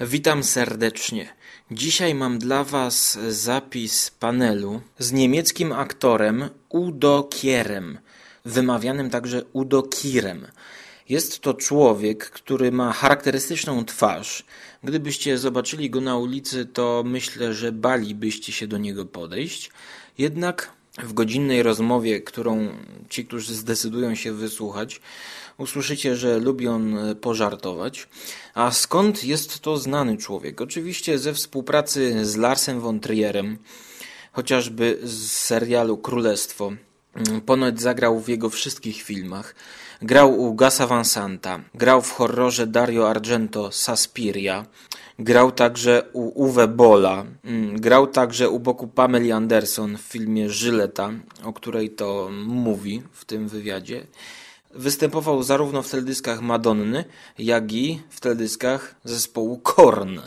Witam serdecznie. Dzisiaj mam dla Was zapis panelu z niemieckim aktorem Udo Kierem, wymawianym także Udo Kirem. Jest to człowiek, który ma charakterystyczną twarz. Gdybyście zobaczyli go na ulicy, to myślę, że balibyście się do niego podejść. Jednak w godzinnej rozmowie, którą ci, którzy zdecydują się wysłuchać, usłyszycie, że lubi on e, pożartować. A skąd jest to znany człowiek? Oczywiście ze współpracy z Larsem von Trierem, chociażby z serialu Królestwo. Mm, ponoć zagrał w jego wszystkich filmach. Grał u Gasa Van Santa, grał w horrorze Dario Argento Saspiria, grał także u Uwe Bola, mm, grał także u boku Pameli Anderson w filmie Żyleta, o której to mówi w tym wywiadzie. Występował zarówno w teledyskach Madonny, jak i w teledyskach zespołu Korn.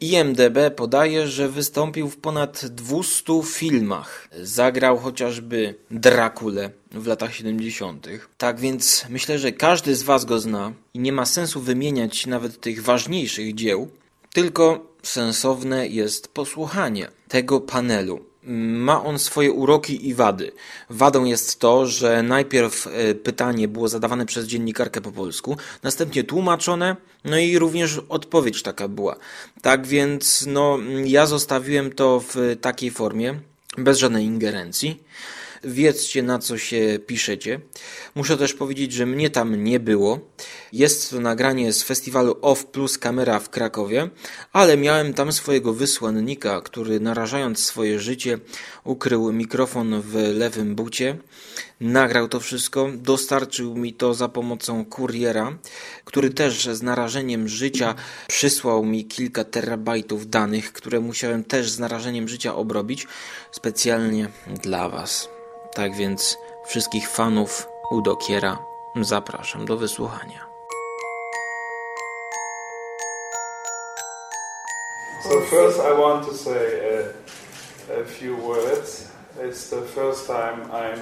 IMDB podaje, że wystąpił w ponad 200 filmach. Zagrał chociażby Drakulę w latach 70. Tak więc myślę, że każdy z Was go zna i nie ma sensu wymieniać nawet tych ważniejszych dzieł, tylko sensowne jest posłuchanie tego panelu ma on swoje uroki i wady. Wadą jest to, że najpierw e, pytanie było zadawane przez dziennikarkę po polsku, następnie tłumaczone, no i również odpowiedź taka była. Tak więc no, ja zostawiłem to w takiej formie, bez żadnej ingerencji. Wiedzcie, na co się piszecie. Muszę też powiedzieć, że mnie tam nie było. Jest to nagranie z festiwalu Off Plus Kamera w Krakowie, ale miałem tam swojego wysłannika, który narażając swoje życie ukrył mikrofon w lewym bucie. Nagrał to wszystko, dostarczył mi to za pomocą kuriera, który też z narażeniem życia przysłał mi kilka terabajtów danych, które musiałem też z narażeniem życia obrobić specjalnie dla Was. Tak więc wszystkich fanów Udokiera zapraszam do wysłuchania. So first I want to say a, a few words. It's the first time I'm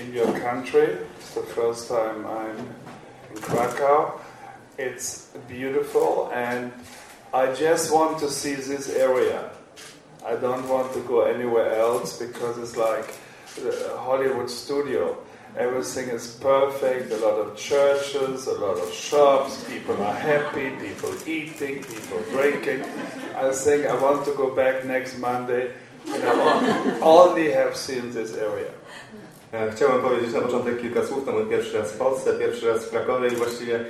in your country. It's the first time I'm in Krakow. It's beautiful and I just want to see this area. I don't want to go anywhere else because it's like Hollywood studio. Everything is perfect, a lot of churches, a lot of shops, people are happy, people eating, people drinking. I think I want to go back next Monday and I only have seen this area. Chciałem powiedzieć na początek kilka słów. To mój pierwszy raz w Polsce, pierwszy raz w Krakowie i właściwie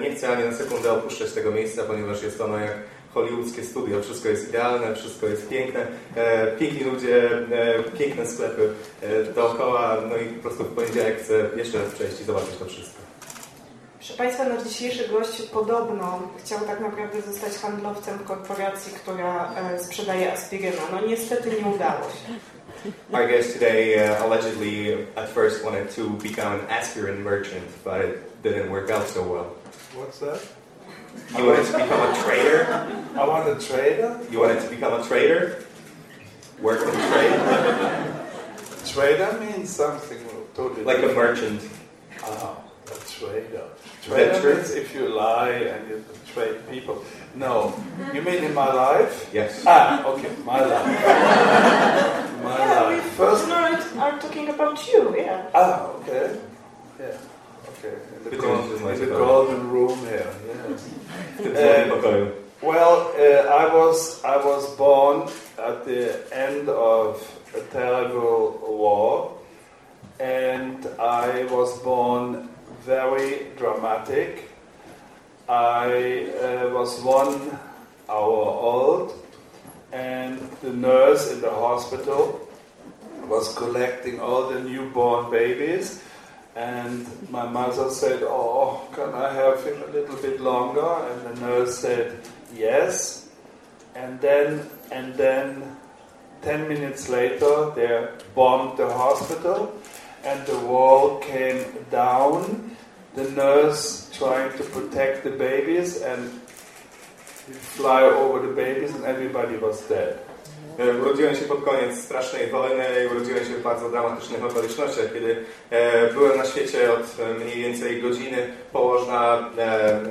nie chcę ani na sekundę opuszczać tego miejsca, ponieważ jest ono jak hollywoodzkie studio. Wszystko jest idealne, wszystko jest piękne, e, piękni ludzie, e, piękne sklepy e, dookoła, no i po prostu w poniedziałek chcę jeszcze raz przejść i zobaczyć to wszystko. Proszę Państwa, nasz dzisiejszy gość podobno chciał tak naprawdę zostać handlowcem w korporacji, która e, sprzedaje aspirynę. No niestety nie udało się. Our guest today uh, allegedly at first wanted to become an aspirin merchant, but it didn't work out so well. What's that? You wanted to become a trader? I want a trader? You wanted to become a trader? Work in trade? Trader means something totally Like a merchant. Ah, a trader. that Trader true? means if you lie and you trade people. No. You mean in my life? Yes. Ah, okay, my life. my Yeah, we life. first I'm talking about you, yeah. Ah, okay. Yeah. The, Good gold, to meet in the golden room here. Yes. W tym swoim pokoju. Well, uh, I was I was born at the end of a terrible war, and I was born very dramatic. I uh, was one hour old, and the nurse in the hospital was collecting all the newborn babies. And my mother said, Oh, can I have him a little bit longer? And the nurse said, Yes. And then, and then, 10 minutes later, they bombed the hospital, and the wall came down. The nurse trying to protect the babies, and fly over the babies, and everybody was dead. E, Urodziłem się pod koniec strasznej wojny i urodziłem się w bardzo dramatycznych okolicznościach, kiedy e, byłem na świecie od e, mniej więcej godziny. Położna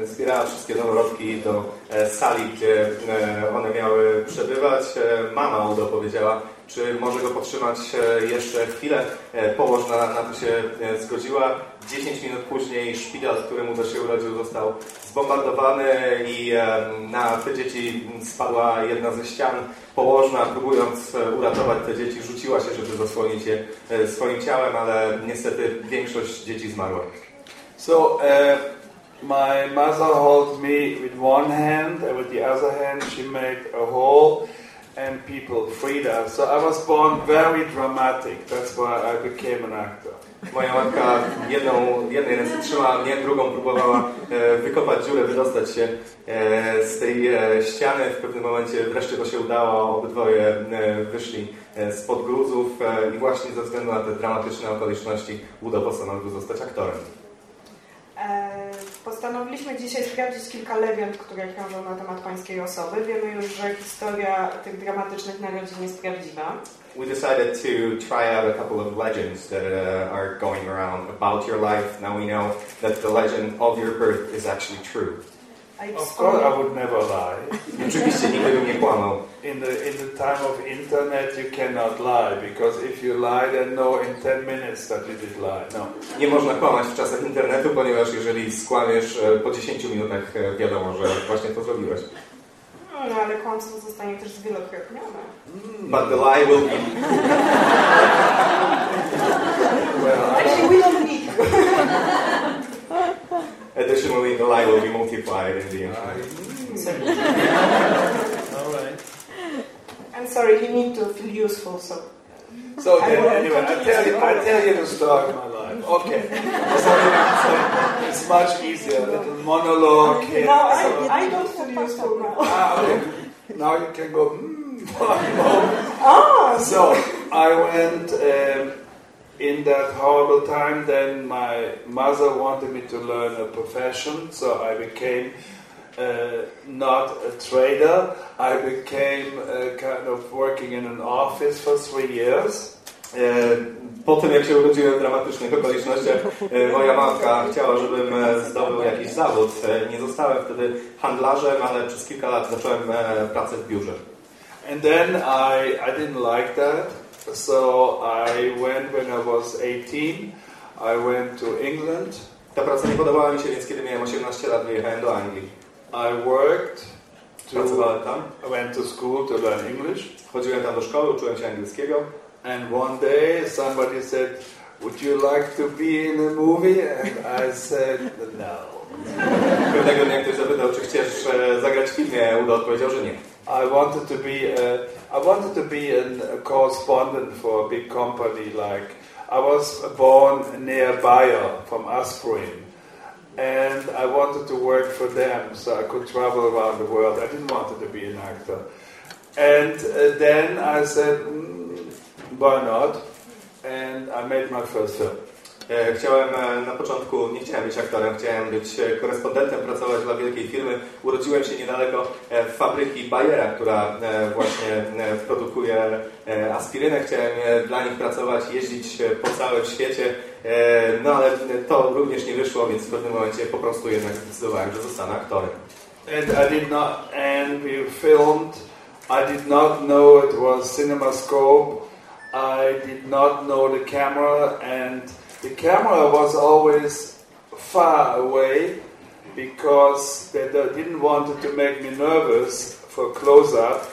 zbierała wszystkie noworodki do sali, gdzie one miały przebywać. Mama Udo powiedziała, czy może go podtrzymać e, jeszcze chwilę. E, Położna na to się e, zgodziła. 10 minut później szpital, w którym Udo się urodził, został zbombardowany i na te dzieci spadła jedna ze ścian. Położna, próbując uratować te dzieci, rzuciła się, żeby zasłonić je swoim ciałem, ale niestety większość dzieci zmarła. So uh, my mother holds me with one hand, and with the other hand she made a hole, and people freed us. So I was born very dramatic. That's why I became an actor. Moja matka jedną, jednej ręce trzymała mnie, drugą próbowała e, wykopać dziurę, wydostać się e, z tej e, ściany. W pewnym momencie wreszcie to się udało, obydwoje e, wyszli e, spod gruzów e, i właśnie ze względu na te dramatyczne okoliczności Udo postanowił zostać aktorem. E, Postanowiliśmy dzisiaj sprawdzić kilka legend, które krążą na temat pańskiej osoby. Wiemy już, że historia tych dramatycznych narodzin jest prawdziwa. We decided to try out a couple of legends that uh, are going around about your life. Now we know that the legend of your birth is actually true. Of course, I would never lie. Oczywiście nigdy bym nie kłamał. In the in the time of internet, you cannot lie because if you lie, they know in 10 minutes that you did lie. No. Nie można kłamać w czasach internetu, ponieważ jeżeli skłamiesz e, po 10 minutach e, wiadomo, że właśnie to zrobiłeś. No, ale kłamstwo zostanie też zwielokrotnione. But the lie will be Well, Actually, we. Additionally the lie will be multiplied in the end. all right. I'm sorry, you need to feel useful, so... So I then, will anyway, I continue. tell you, I tell you the story of my life. Okay, so, so it's much easier. A little monologue here. No, so- I, I don't feel useful now. Ah, okay. Now you can go. Mm, no. Ah, So I went um, in that horrible time. Then my mother wanted me to learn a profession, so I became uh, not a trader. I became uh, kind of working in an office for three years. E, Po tym, jak się urodziłem w dramatycznych okolicznościach, e, moja matka chciała, żebym e, zdobył jakiś zawód. Nie zostałem wtedy handlarzem, ale przez kilka lat zacząłem pracę w biurze. And then I, I didn't like that, so I went when I was 18. I went to England. Ta praca nie podobała mi się, więc kiedy miałem 18 lat, wyjechałem do Anglii. I worked. Pracowałem tam, I went to school to learn English. chodziłem tam do szkoły, uczyłem się angielskiego. And one day somebody said, Would you like to be in a movie? And I said, No. Pewnego dnia ktoś zapytał, czy chcesz e, zagrać w filmie. Udo odpowiedział, że nie. I wanted to be a, I wanted to be an, a correspondent for a big company like I was born near Bayer from Aspirin and I wanted to work for them so I could travel around the world. I didn't want to be an actor. And uh, then I said, mm, why not? And I made my first film. E, Chciałem e, na początku, nie chciałem być aktorem, chciałem być e, korespondentem, pracować dla wielkiej firmy. Urodziłem się niedaleko fabryki Bayera, która właśnie produkuje aspirynę. Chciałem dla nich pracować, jeździć po całym świecie, no ale to również nie wyszło, więc w pewnym momencie po prostu jednak zdecydowałem, że zostanę aktorem. And I did not, and we filmed. I did not know it was CinemaScope. I did not know the camera, and the camera was always far away because they didn't want to make me nervous for close up.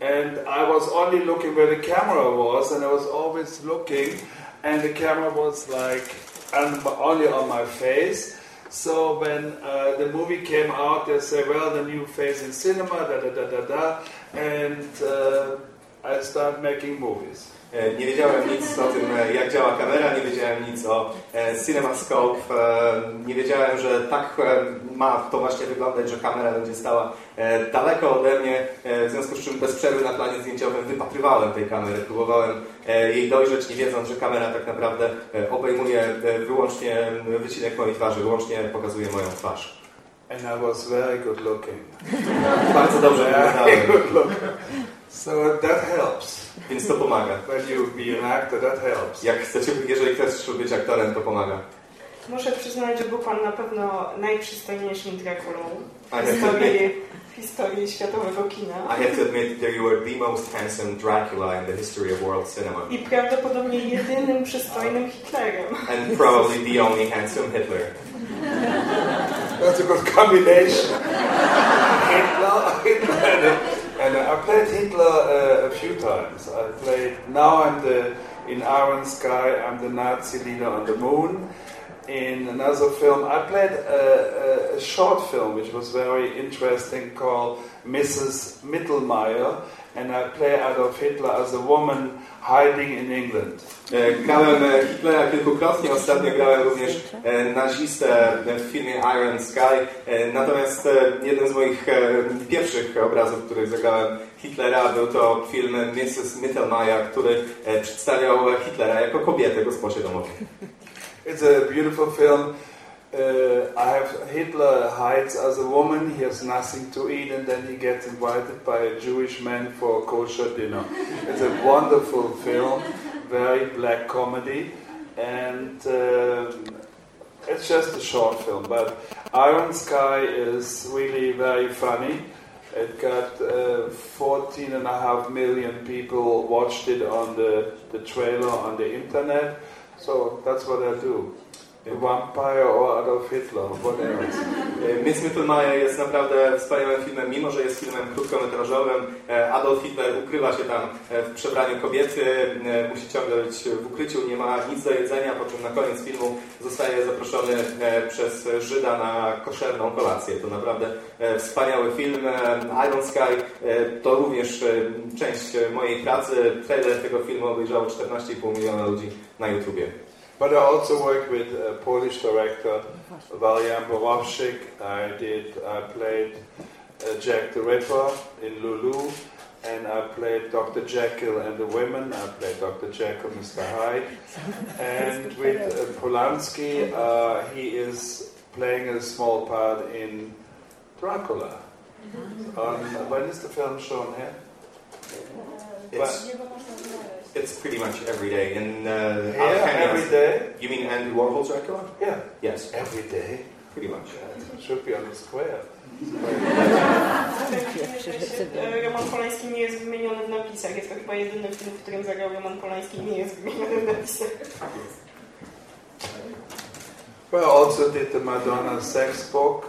And I was only looking where the camera was, and I was always looking, and the camera was like only on my face. So when uh, the movie came out, they say, "Well, the new face in cinema, da da da da da," and uh, I started making movies. E, Nie wiedziałem nic o tym, e, jak działa kamera, nie wiedziałem nic o e, CinemaScope, nie wiedziałem, że tak ma to właśnie wyglądać, że kamera będzie stała daleko ode mnie, w związku z czym bez przerwy na planie zdjęciowym wypatrywałem tej kamery, próbowałem jej dojrzeć, nie wiedząc, że kamera tak naprawdę obejmuje wyłącznie wycinek mojej twarzy, wyłącznie pokazuje moją twarz. And I was very good looking. Bardzo dobrze wyglądałem. So that helps. więc to pomaga. When you be an actor, that helps. Jak chcecie, jeżeli chcesz być aktorem, to pomaga. Muszę przyznać, że był Pan na pewno najprzystojniejszym Drakulą w historii, w historii światowego kina. I have to admit that you were the most handsome Dracula in the history of world cinema. I prawdopodobnie jedynym przystojnym Hitlerem. And probably the only handsome Hitler. That's a good combination. Hitler, Hitler, and I played Hitler uh, a few times. I played now I'm the in Iron Sky. I'm the Nazi leader on the moon. In another film, I played a, a, a short film which was very interesting called Mrs. Mittelmeier, and I play Adolf Hitler as a woman hiding in England. E, Grałem e, Hitlera kilkukrotnie, ostatnio grałem również e, nazistę w filmie Iron Sky. Natomiast jeden z moich pierwszych obrazów, w których zagrałem Hitlera, był to film Mrs. Mittelmeier, który przedstawiał Hitlera jako kobietę gosposie domowej. It's a beautiful film. Uh, I have Hitler hides as a woman. He has nothing to eat, and then he gets invited by a Jewish man for a kosher dinner. It's a wonderful film, very black comedy, and um, it's just a short film. But Iron Sky is really very funny. It got uh, 14 and a half million people watched it on the, the trailer on the internet. So that's what I do. Vampire or Adolf Hitler, what else? E, Miss Mittelmeier jest naprawdę wspaniałym filmem, mimo że jest filmem krótkometrażowym. E, Adolf Hitler ukrywa się tam e, w przebraniu kobiety, musi ciągle być w ukryciu, nie ma nic do jedzenia, po czym na koniec filmu zostaje zaproszony przez Żyda na koszerną kolację. To naprawdę wspaniały film. Iron Sky to również część mojej pracy. Trailer tego filmu obejrzało 14,5 miliona ludzi na YouTubie. But I also worked with a Polish director, Valian Borowczyk. I did, I played uh, Jack the Ripper in Lulu, and I played Dr. Jekyll and the Women. I played Dr. Jekyll, Mr. Hyde. And with uh, Polanski, uh, he is playing a small part in Dracula. On, when is the film shown here? It's, it's pretty much every day. In uh, Here, Alchemy- every day? You mean Andy Warhol's Dracula? Yeah, Yes, every day. pretty much. It should be on the square. Roman Polański nie jest wymieniony w napisach. Jest to chyba jedyny film, w którym zagrał Roman Polański i nie jest wymieniony w napisach. Well, also did the Madonna sex book.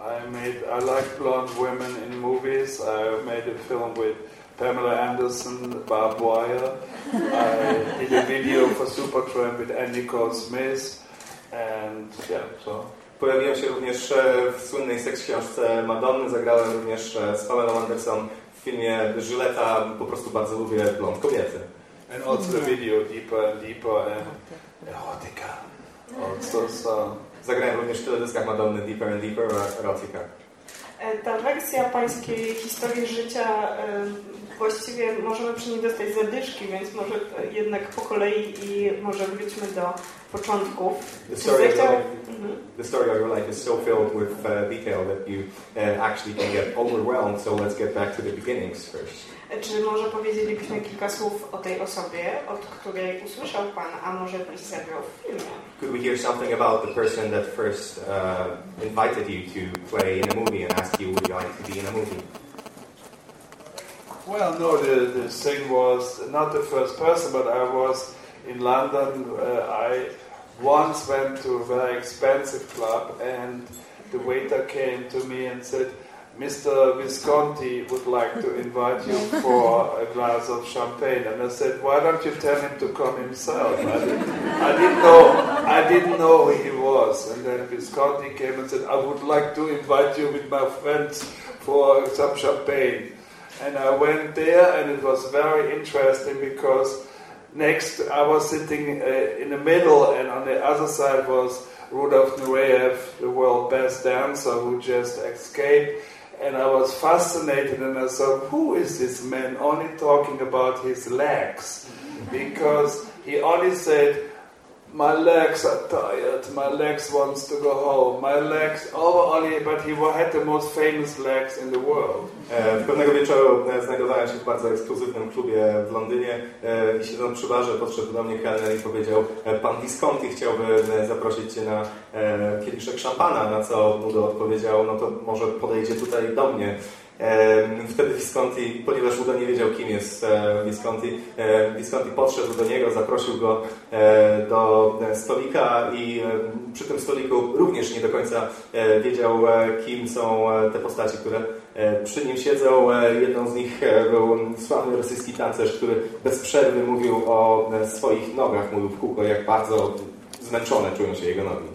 I made. I like blonde women in movies. I made a film with Pamela Anderson, Barb Wire. I did a video for Supertramp with Andy Cole Smith, and yeah, so Pojawiłem się również e, w słynnej seks książce Madonny, zagrałem również e, z Pamelą Anderson w filmie Żyleta, po prostu bardzo lubię blond kobiety. and also the video deeper and deeper and erotica. Also, so Zagrałem również w teledyskach Madonny Deeper and Deeper Erotica. E, Ta wersja pańskiej historii życia właściwie możemy przy niej dostać zadyszki, więc może jednak po kolei i może wróćmy do początków. The story, of life, Mhm. the story of your life is so filled with uh, detail that you uh, actually can get overwhelmed, so let's get back to the beginnings first. Czy może powiedzielibyśmy kilka słów o tej osobie, od której usłyszał Pan, a może byś zagrał w filmie? Could we hear something about the person that first uh, invited you to play in a movie and asked you would you like to be in a movie? Well, no, the, the thing was not the first person, but I was in London. Uh, I once went to a very expensive club, and the waiter came to me and said, Mr. Visconti would like to invite you for a glass of champagne. And I said, Why don't you tell him to come himself? I didn't, I didn't know I didn't know who he was. And then Visconti came and said, I would like to invite you with my friends for some champagne. And I went there, and it was very interesting because next I was sitting uh, in the middle, and on the other side was Rudolf Nureyev, the world best dancer who just escaped. And I was fascinated, and I thought, who is this man only talking about his legs? Because he only said, my legs are tired, my legs wants to go home, my legs, oh, only, but he had the most famous legs in the world. E, Pewnego wieczoru e, znajdowałem się w bardzo ekskluzywnym klubie w Londynie e, i siedząc przy barze podszedł do mnie kelner i powiedział e, Pan Visconti chciałby zaprosić Cię na kieliszek szampana, na co Udo odpowiedział, no to może podejdzie tutaj do mnie. Wtedy Visconti, ponieważ Udo nie wiedział kim jest e, Visconti, e, Visconti podszedł do niego, zaprosił go e, do stolika i przy tym stoliku również nie do końca wiedział kim są te postaci, które przy nim siedzą. Jedną z nich był sławny rosyjski tancerz, który bez przerwy mówił o swoich nogach, mówił w kółko, jak bardzo zmęczone czują się jego nogi.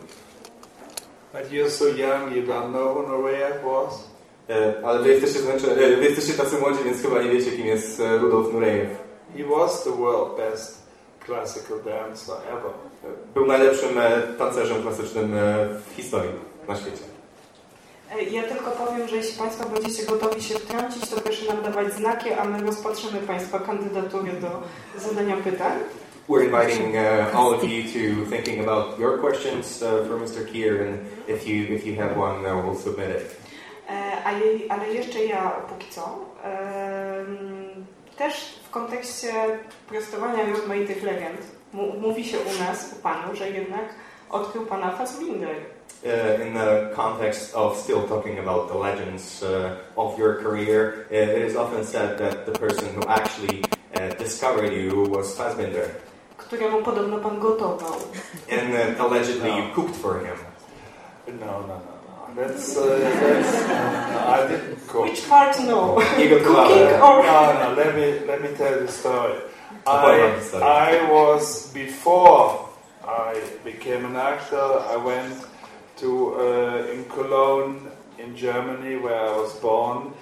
But you're so young, you don't know who Nureyev was? E, Ale wy jesteście, zmęczeni, e, wy jesteście tacy młodzi, więc chyba nie wiecie, kim jest e, Rudolf Nureyev. He was the world best classical dancer ever. Był najlepszym tancerzem klasycznym w historii na świecie. Ja tylko powiem, że jeśli Państwo będziecie gotowi się wtrącić, to proszę nam dawać znaki, a my rozpatrzymy Państwa kandydatury do zadania pytań. We're inviting uh, all of you to thinking about your questions uh, for Mr. Kier, and if you if you have one, uh, we'll submit it. E, A jej, ale jeszcze ja póki co. Też w kontekście prostowania rozmaitych legend mówi się u nas, u Panu, że jednak odkrył Pana Fassbinder. Uh, in the context of still talking about the legends uh, of your career, uh, it is often said that the person who actually uh, discovered you was Fassbinder, któremu podobno Pan gotował. and uh, allegedly you cooked for him. No, no, no, no. That's, uh, that's no, I didn't cook. Which part no? Nie gotowałem. Cooking No, or... no, let me, let me tell the story. I. I was, before I became an actor, I went to, uh, in Cologne, in Germany, where I was born,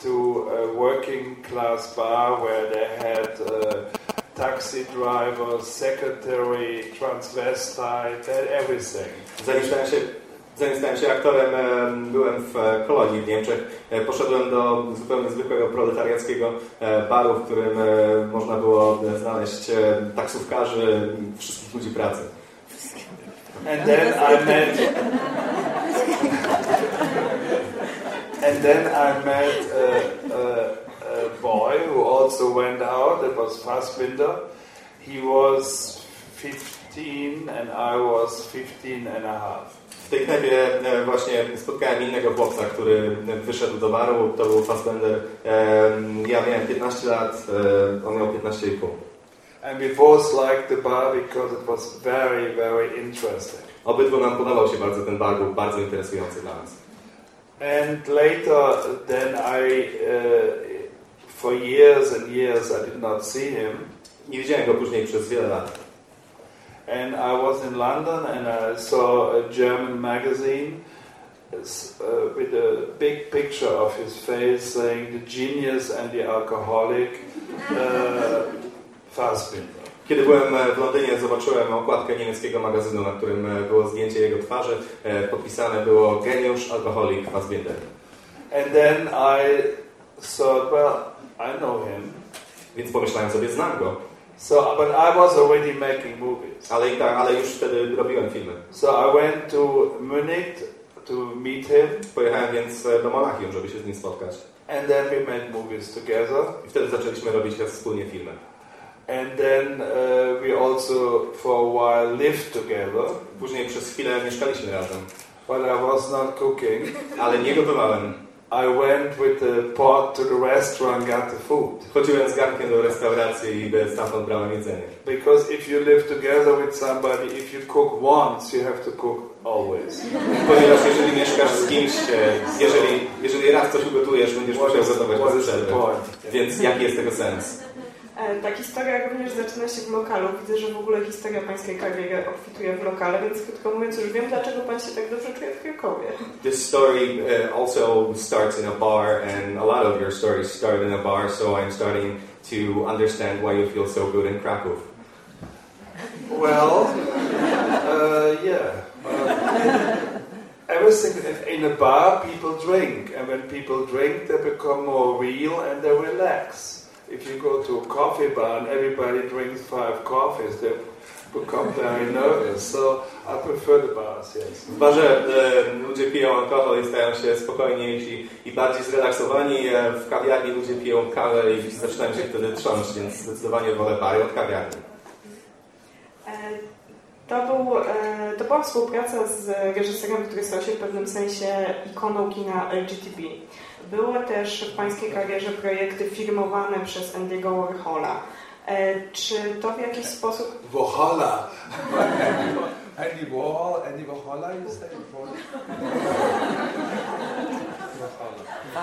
to a working class bar where they had uh, taxi drivers, secretary, transvestite, everything. Zanim stałem się, zanim stałem się aktorem, em, byłem w e, Kolonii w Niemczech. E, Poszedłem do zupełnie zwykłego proletariackiego e, baru, w którym można było znaleźć taksówkarzy wszystkich ludzi pracy. And then I met. and then I met a, a, a boy who also went out. It was Fassbinder. He was 15 and I was 15 and a half. W tej knajpie e, właśnie spotkałem innego chłopca, który wyszedł do baru, to był Fassbender. Em, Ja miałem 15 lat, e, on miał 15,5. And we both liked the bar because it was very, very interesting. Obydwu nam podobał się bardzo ten bar, był bardzo interesujący dla nas. And later, then I, uh, for years and years, I did not see him. Nie widziałem go później przez wiele lat. And I was in London and I saw a German magazine uh, with a big picture of his face saying the genius and the alcoholic uh, Fassbinder. Kiedy byłem e, w Londynie, zobaczyłem okładkę niemieckiego magazynu, na którym e, było zdjęcie jego twarzy. E, Podpisane było geniusz, alkoholik, Fassbinder. And then I thought, well, I know him. Więc pomyślałem sobie, znam go. So, but I was already making movies. Ale tak, ale już wtedy robiłem filmy. So I went to Munich to meet him, Pojechałem więc e, do Monachium, żeby się z nim spotkać. and then we made movies together. I wtedy zaczęliśmy robić wspólnie filmy. And then uh, we also, for a while, lived together. Później przez chwilę mieszkaliśmy razem. But I was not cooking. Ale nie gotowałem. I went with the pot to the restaurant, got the food. Chodziłem z garnkiem do restauracji i stamtąd brałem jedzenie. Because if you live together with somebody, if you cook once, you have to cook always. Ponieważ jeżeli mieszkasz z kimś, e, jeżeli, jeżeli raz coś ugotujesz, będziesz musiał gotować bez przerwy. Więc jaki jest tego sens? E, Ta historia również zaczyna się w lokalu. Widzę, że w ogóle historia Pańskiej kariery obfituje w lokale, więc krótko mówiąc już wiem, dlaczego Pan się tak dobrze czuje w Krakowie. This story uh, also starts in a bar, and a lot of your stories start in a bar, so I'm starting to understand why you feel so good in Krakow. Well, uh, yeah. Um, everything in a bar, people drink, and when people drink, they become more real and they relax. If you go to a coffee bar and everybody drinks five coffees, they, become very nervous. So I prefer the bars, yes. W barze e, ludzie piją alkohol i stają się spokojniejsi i bardziej zrelaksowani. E, w kawiarni ludzie piją kawę i zaczynają się wtedy trząść, więc zdecydowanie wolę bary od kawiarni. E, To, był, e, to była współpraca z reżyserem, który stał się w pewnym sensie ikoną kina LGTB. Były też w Pańskiej karierze projekty firmowane przez Andy'ego Warhola. E, Czy to w jakiś sposób... Wohola. Andy Warhol, Andy Warhola, you say? Warhola.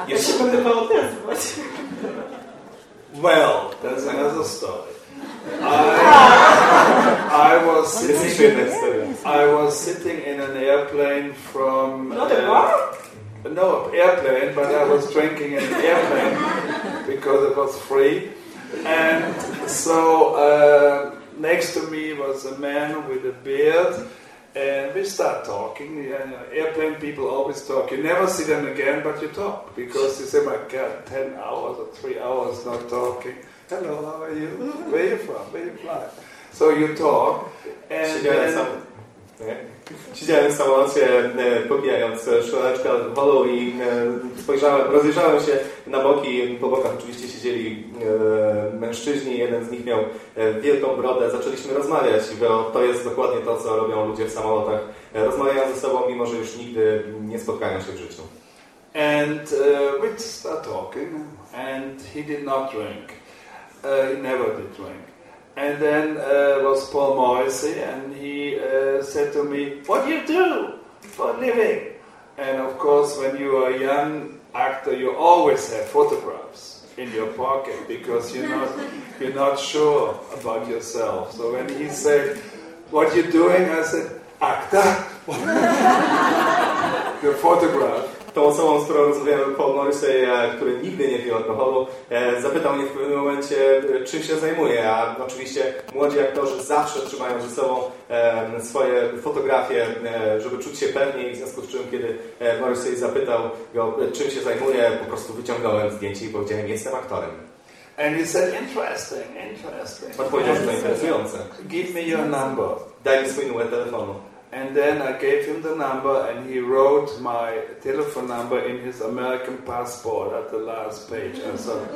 Ja się będę odezwać. Well, that's another story. I, I was Jest sitting, historia. I was sitting in an airplane from Not a bar? No airplane, but I was drinking in an airplane because it was free, and so uh, next to me was a man with a beard. And we start talking. You know, airplane people always talk. You never see them again, but you talk because you say, "My God, ten hours or three hours not talking." Hello, how are you? Where are you from? Where you fly? So you talk, and Siedziałem then, sam. Siedziałem w samolocie, e, popijając szklaneczkę alkoholu i e, spojrzałem, rozejrzałem się na boki. Po bokach oczywiście siedzieli e, mężczyźni. Jeden z nich miał wielką brodę. Zaczęliśmy rozmawiać, bo to jest dokładnie to, co robią ludzie w samolotach. Rozmawiają ze sobą, mimo że już nigdy nie spotkają się w życiu. And uh, we start talking, and he did not drink. Uh, he never did drink. And then uh, was Paul Morrissey, and he uh, said to me, "What do you do for a living?" And of course, when you are a young actor, you always have photographs in your pocket because you're not you're not sure about yourself. So when he said, "What you doing?" I said, "Actor." the photograph. Tą osobą, z którą rozmawiałem, Paul Morrissey, e, który nigdy nie pił alkoholu, e, zapytał mnie w pewnym momencie, e, czym się zajmuję, a oczywiście młodzi aktorzy zawsze trzymają ze sobą swoje fotografie, żeby czuć się pewniej, w związku z czym, kiedy Morrissey zapytał go, czym się zajmuję, po prostu wyciągnąłem zdjęcie i powiedziałem, jestem aktorem. And he said, interesting, interesting. Odpowiedział, że to interesujące. Give me your number. Daj mi swój numer telefonu. And then I gave him the number and he wrote my telephone number in his American passport at the last page. I thought,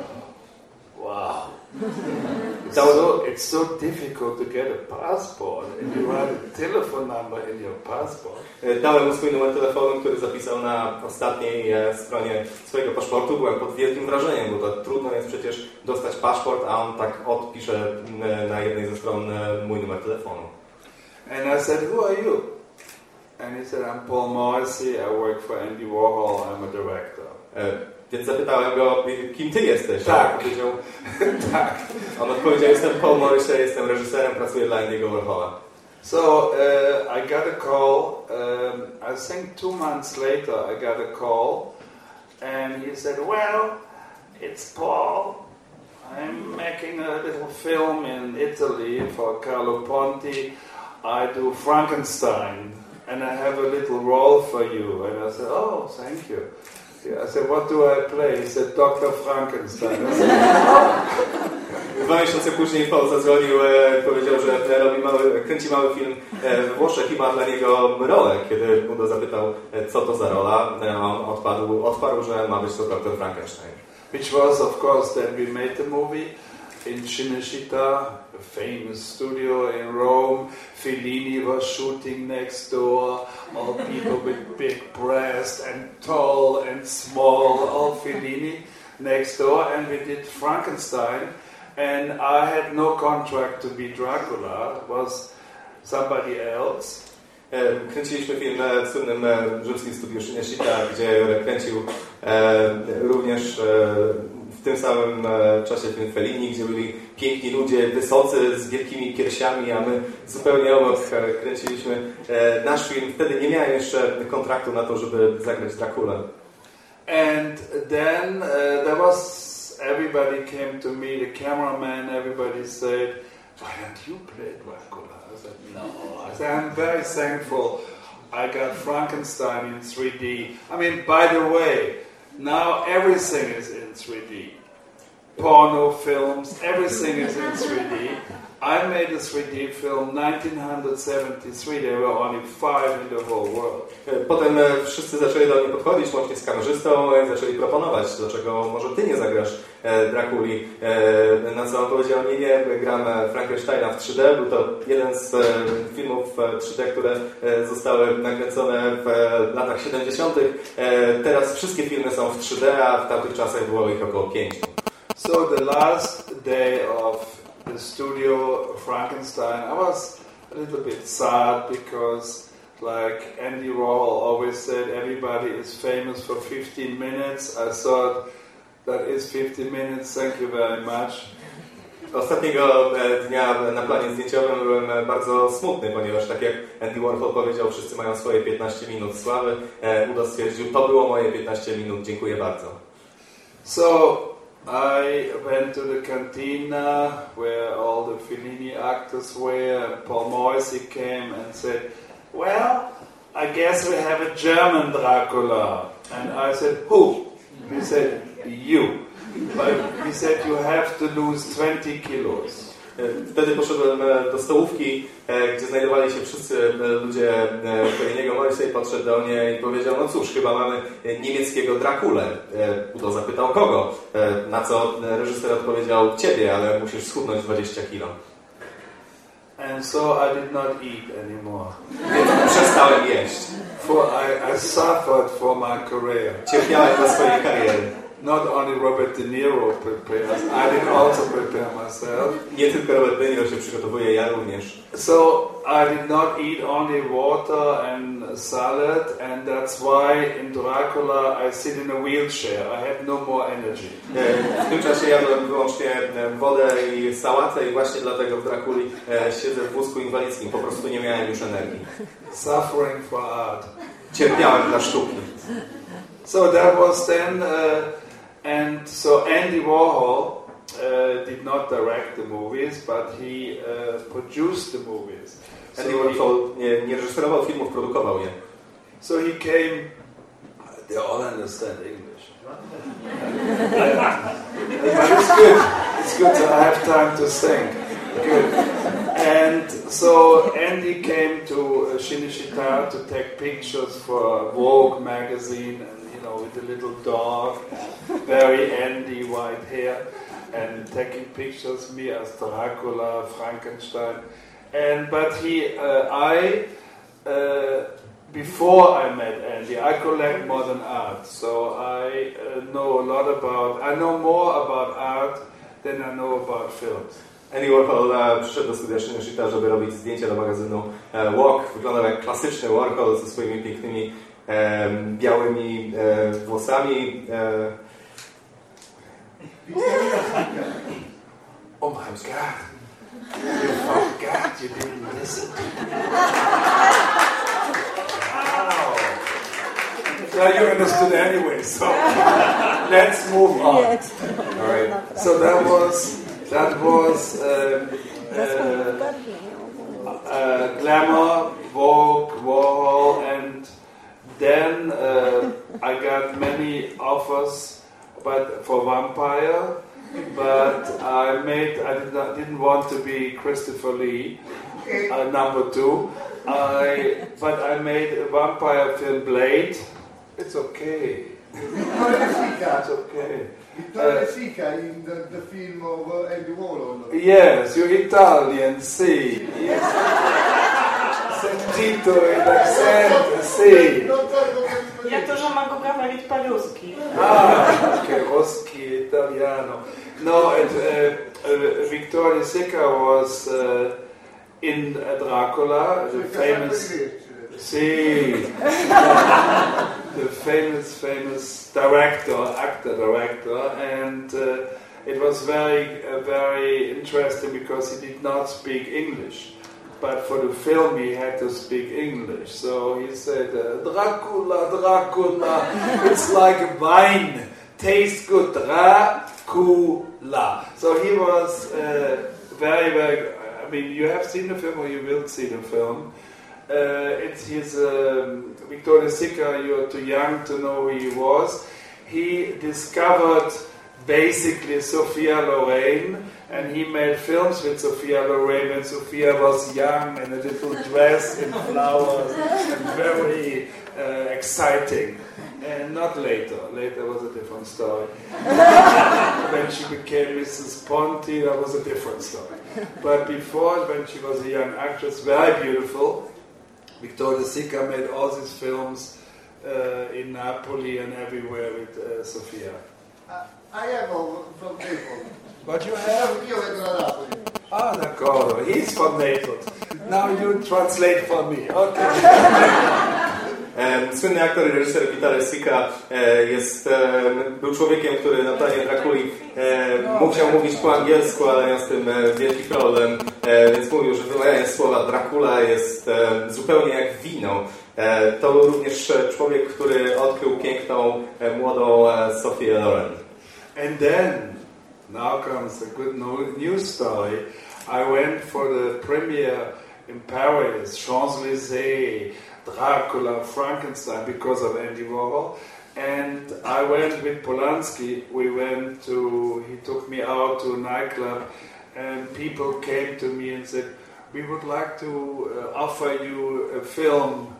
wow. It's so, it's so difficult to get a passport and you write a telephone number in your passport. E, Dałem mu swój numer telefonu, który zapisał na ostatniej e, stronie swojego paszportu. Byłem pod wielkim wrażeniem, bo to trudno jest przecież dostać paszport, a on tak odpisze m, na jednej ze stron e, mój numer telefonu. And I said, who are you? And he said, I'm Paul Morrissey. I work for Andy Warhol. I'm a director. E, Więc zapytałem go, kim ty jesteś? Tak. On odpowiedział, Tak. on odpowiedział jestem Paul Morrissey, jestem reżyserem, pracuję dla Andy'ego Warhola. So uh, I got a call. Um, I think two months later, I got a call, and he said, "Well, it's Paul. I'm making a little film in Italy for Carlo Ponti. I do Frankenstein, and I have a little role for you." And I said, "Oh, thank you." I said, "What do I play?" He said, "Doctor Frankenstein." I said, Dwa miesiące później Paul zadzwonił, e, powiedział, że robi mały, kręci mały film e, we Włoszech i ma dla niego rolę. Kiedy Udo zapytał, e, co to za rola, e, on odpadł, odparł, że ma być to Dr. Frankenstein. which was, of course, then we made the movie in Cinecittà, a famous studio in Rome. Fellini was shooting next door, all people with big breasts and tall and small, all Fellini next door, and we did Frankenstein. And I had no contract to be Dracula, it was somebody else. E, Kręciliśmy film w słynnym rzymskim studiu Cinecittà, gdzie kręcił również w tym samym e, czasie film Fellini, gdzie byli piękni ludzie, wysocy, z wielkimi piersiami, a my zupełnie obok e, kręciliśmy e, nasz film. Wtedy nie miałem jeszcze kontraktu na to, żeby zagrać Drakulę. And then uh, there was everybody came to me, the cameraman, everybody said, "Why don't you play Dracula?" I said, "No." I said, "I'm very thankful. I got Frankenstein in 3D. I mean, by the way, now everything is in 3D. porno films, everything is in 3D. I made a 3D film 1973. There were only five in the whole world. E, Potem e, wszyscy zaczęli do mnie podchodzić, łącznie z kamerzystą, i zaczęli proponować, dlaczego może ty nie zagrasz e, Drakuli. E, Na co on powiedział, nie, nie, gram e, Frankensteina w 3D. Był to jeden z e, filmów e, 3D, które e, zostały nakręcone w e, latach 70. E, Teraz wszystkie filmy są w 3D, a w tamtych czasach było ich około 5. So the last day of the studio Frankenstein, I was a little bit sad because, like Andy Warhol always said, everybody is famous for 15 minutes. I thought that is 15 minutes. Thank you very much. Ostatniego dnia na planie zdjęciowym byłem bardzo smutny, ponieważ tak jak Andy Warhol powiedział, wszyscy mają swoje 15 minut sławy. Udo stwierdził, to było moje 15 minut, dziękuję bardzo. So I went to the cantina where all the Fellini actors were, and Paul Moisey came and said, Well, I guess we have a German Dracula. And I said, Who? He said, You. But he said, You have to lose 20 kilos. Wtedy poszedłem e, do stołówki, e, gdzie znajdowali się wszyscy e, ludzie Morrisa i podszedł do mnie i powiedział, no cóż, chyba mamy niemieckiego Drakulę. Udo zapytał kogo, na co reżyser odpowiedział, ciebie, ale musisz schudnąć 20 kilo. And so I did not eat anymore. Więc przestałem jeść. For I, I suffered for my career. Cierpiałem dla swojej kariery. Not only Robert De Niro prepares, I did also prepare myself. Nie tylko Robert De Niro się przygotowuje, ja również. So I did not eat only water and salad, and that's why in Dracula I sit in a wheelchair. I had no more energy. E, W tym czasie jadłem wyłącznie e, wodę i sałatę i właśnie dlatego w Drakuli e, siedzę w wózku inwalidzkim. Po prostu nie miałem już energii. Suffering for art. Cierpiałem dla sztuki. So that was then, uh, and so Andy Warhol uh, did not direct the movies, but he uh, produced the movies. So Andy he, Warhol nie, nie reżyserował filmów, produkował je. so he came. They all understand English. but it's good. It's good to have time to think. Good. And so Andy came to uh, Shinichita to take pictures for Vogue magazine, and know, with a little dog, very Andy white hair, and taking pictures me as Dracula, Frankenstein, and but he, uh, I. Uh, before I met Andy, I collect modern art, so I uh, know a lot about. I know more about art than I know about films. Andy Warhol e, przyszedł do studia Shinichita, żeby robić zdjęcia do magazynu e, Walk. Wyglądał jak klasyczny Warhol ze swoimi pięknymi białymi włosami. Oh my God! You forgot you didn't listen. Wow! Now you understood anyway, so let's move on. all right. So that was that was um, uh, uh, glamour, Vogue, Warhol, and then uh, I got many offers, but for Vampire. But I made I did not, didn't want to be Christopher Lee, uh, number two. I but I made a vampire film Blade. It's okay. It's okay. Vittoria Sica in the, the film of uh, Andy Warhol. Yes, you're Italian, sì. Yes. Tito jednak sędzia, syn. Ja dużo mogę mówić po ludzku. A, okay, ruski, italiano. No, and, uh, Victoria Sica was uh, in Dracula, the famous... See, the famous, famous director, actor, director, and it was very, very interesting because he did not speak English. But for the film, he had to speak English. So he said, uh, Dracula, Dracula, it's like wine, tastes good, Dracula. So he was uh, very, very. I mean, you have seen the film, or you will see the film. Uh, it's his um, Victoria Sica. You're too young to know who he was. He discovered basically Sophia Loren, and he made films with Sophia Loren when Sophia was young and a little dress in flowers very uh, exciting. And not later. Later was a different story. when she became Mrs. Ponti, that was a different story. But before, when she was a young actress, very beautiful, Victoria Sica made all these films uh, in Napoli and everywhere with uh, Sofia. I, I am all from Naples. But you have. Ah, d'accordo. He's from Naples. Now you translate for me. Okay. Słynny aktor i reżyser Vitale Sica e, jest, był człowiekiem, który na planie Drakuli musiał mówić po angielsku, ale miał z tym e, wielki problem, e, więc mówił, że wymawianie słowa Dracula jest zupełnie jak wino. To był również człowiek, który odkrył piękną, młodą e, Sofię Loren. And then, now comes a good news story. I went for the premiere in Paris, Champs Elysees, Dracula, Frankenstein, because of Andy Warhol. And I went with Polanski. We went to, he took me out to a nightclub, and people came to me and said, We would like to uh, offer you a film.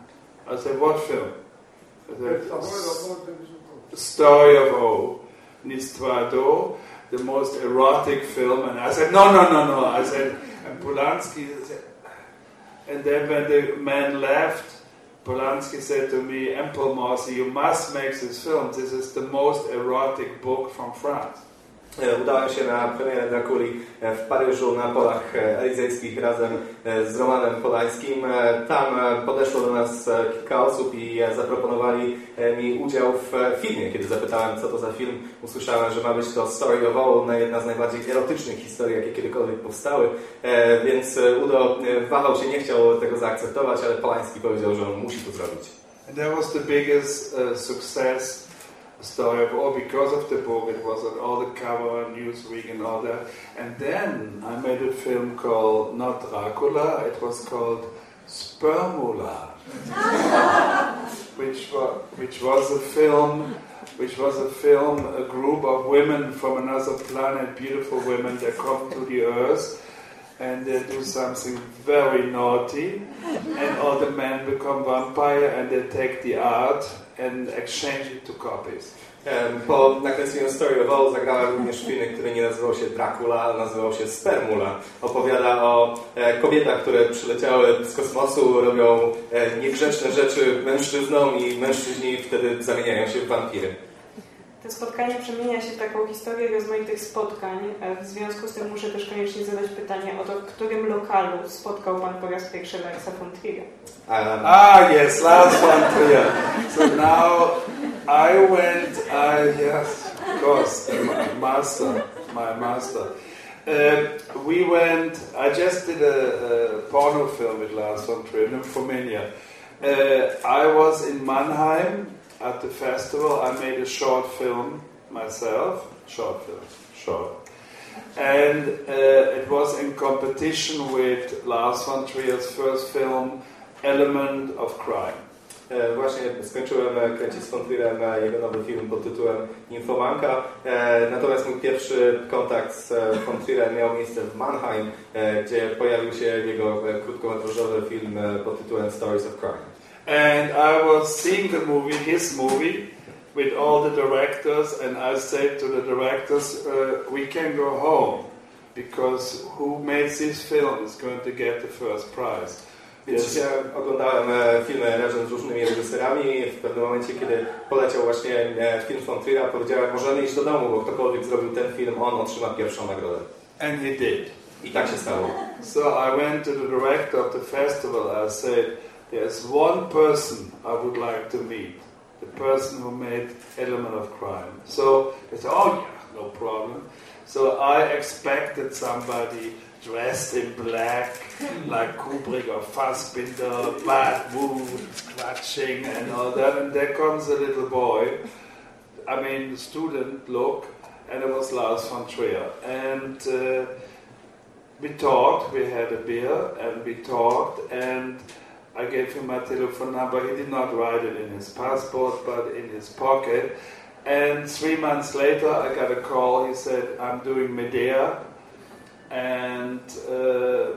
I said, What film? I said, favore, la porta di sotto. Story of O, Nistrado, the most erotic film. And I said, no, no, no, no. I said, and Polanski said, and then when the man left, Polanski said to me, Empel Marcy, you must make this film. This is the most erotic book from France. E, Udałem się na premierę Drakuli e, w Paryżu na polach e, elizejskich razem z Romanem Polańskim. Tam podeszło do nas kilka osób i zaproponowali mi udział w filmie. Kiedy zapytałem, co to za film, usłyszałem, że ma być to Story of All, jedna z najbardziej erotycznych historii, jakie kiedykolwiek powstały. Więc Udo wahał się, nie chciał tego zaakceptować, ale Polański powiedział, że on musi to zrobić. That was the biggest uh, success story of all because of the book. It was on all the cover, Newsweek, and all that. And then I made a film called not Dracula. It was called Spermula, which was which was a film. Which was a film, a group of women from another planet, beautiful women that come to the earth and they do something very naughty, and all the men become vampire and they take the art and exchange it to copies. Em, Po nakręceniu Story of All zagrałem również w filmie, który nie nazywał się Dracula, ale nazywał się Spermula. Opowiada o e, kobietach, które przyleciały z kosmosu, robią e, niegrzeczne rzeczy mężczyznom i mężczyźni wtedy zamieniają się w wampiry. To spotkanie przemienia się w taką historię rozmaitych spotkań. E, W związku z tym muszę też koniecznie zadać pytanie o to, w którym lokalu spotkał Pan po raz pierwszy Larsa von Trier. A, Ah, yes, last one clear. So now I went, I, yes, of course, my master, my master. Uh, we went, I just did a, a porno film with Lars von Trier, Nymphomania. Uh, I was in Mannheim at the festival. I made a short film myself, short film, short. And uh, it was in competition with Lars von Trier's first film, Element of Crime. e, Właśnie skończyłem e, kręcić z von Trierem e, jego nowy film pod tytułem Nimfomanka. E, Natomiast mój pierwszy kontakt z von Trierem miał miejsce w Mannheim, gdzie pojawił się jego krótkometrażowy film pod tytułem Stories of Crime. And I was seeing the movie, his movie, with all the directors, and I said to the directors, uh, we can go home because who makes this film is going to get the first prize. Więc ja oglądałem e, filmy razem z różnymi reżyserami i w pewnym momencie, kiedy poleciał właśnie e, film von Triera, powiedziałem, możemy iść do domu, bo ktokolwiek zrobił ten film, on otrzyma pierwszą nagrodę. And he did. I tak się stało. So I went to the director of the festival. I said, There's one person I would like to meet the person who made Element of Crime. So they said, Oh, yeah, no problem. So I expected somebody dressed in black, like Kubrick or Fassbinder, bad mood, scratching, and all that. And there comes a little boy, I mean, student look, and it was Lars von Trier. And uh, we talked, we had a beer, and we talked, and I gave him my telephone number. He did not write it in his passport, but in his pocket. And three months later, I got a call. He said, I'm doing Medea, and uh,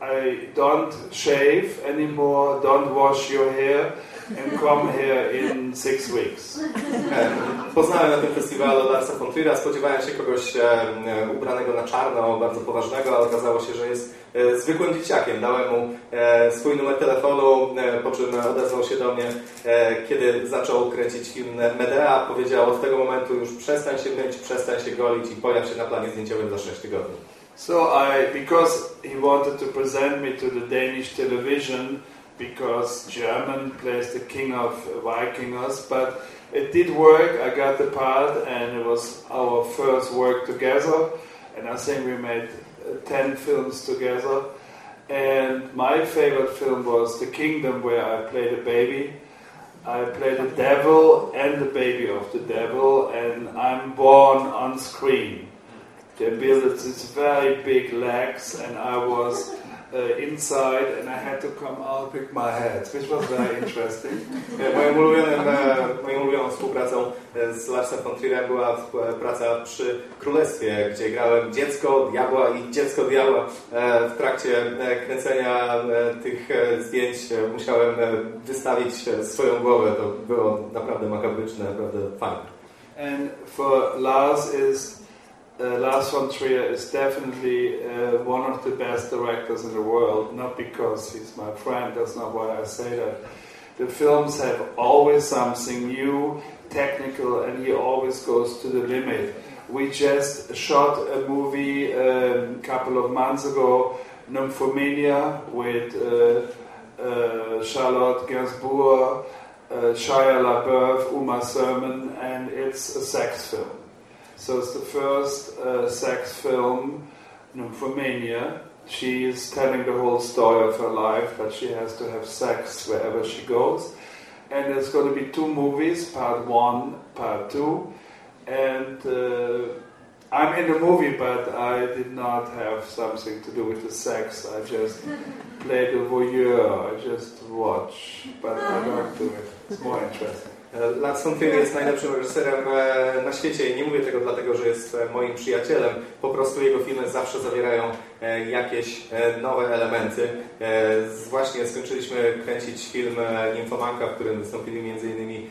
I don't shave anymore, don't wash your hair, and come here in six weeks. Poznałem na tym festiwalu Larsa von Trier'a, spodziewałem się kogoś ubranego na czarno, bardzo poważnego, ale okazało się, że jest e, zwykłym dzieciakiem. Dałem mu e, swój numer telefonu, e, po czym odezwał się do mnie, kiedy zaczął kręcić film Medea. Powiedział, od tego momentu już przestań się myć, przestań się golić i pojaw się na planie zdjęciowym za 6 tygodni. So I, because he wanted to present me to the Danish television, because German plays the king of Vikingos, but it did work. I got the part, and it was our first work together. And I think we made uh, ten films together. And my favorite film was The Kingdom, where I played a baby. I played the devil and the baby of the devil, and I'm born on screen. They built these very big legs, and I was inside, and I had to come out with my head, which was very interesting. E, Moją ulubionym, e, moją ulubioną współpracą e, z Larsem von Trierem była praca przy Królestwie, gdzie grałem dziecko diabła i dziecko diabła. W trakcie kręcenia tych zdjęć musiałem wystawić swoją głowę. To było naprawdę makabryczne, naprawdę fajne. And for Lars is uh, Lars von Trier is definitely uh, one of the best directors in the world. Not because he's my friend. That's not why I say that. The films have always something new, technical, and he always goes to the limit. We just shot a movie a couple of months ago, Nymphomania, with uh, uh, Charlotte Gainsbourg, uh, Shia LaBeouf, Uma Thurman, and it's a sex film. So it's the first uh, sex film, Nymphomania. She is telling the whole story of her life, that she has to have sex wherever she goes. And there's going to be two movies, part one, part two. And uh, I'm in the movie, but I did not have something to do with the sex. I just played the voyeur, I just watch, but I don't do it. It's more interesting. E, von Trier jest najlepszym reżyserem e, na świecie i nie mówię tego dlatego, że jest e, moim przyjacielem. Po prostu jego filmy zawsze zawierają jakieś nowe elementy. Właśnie skończyliśmy kręcić film Nimfomanka, w którym wystąpili m.in.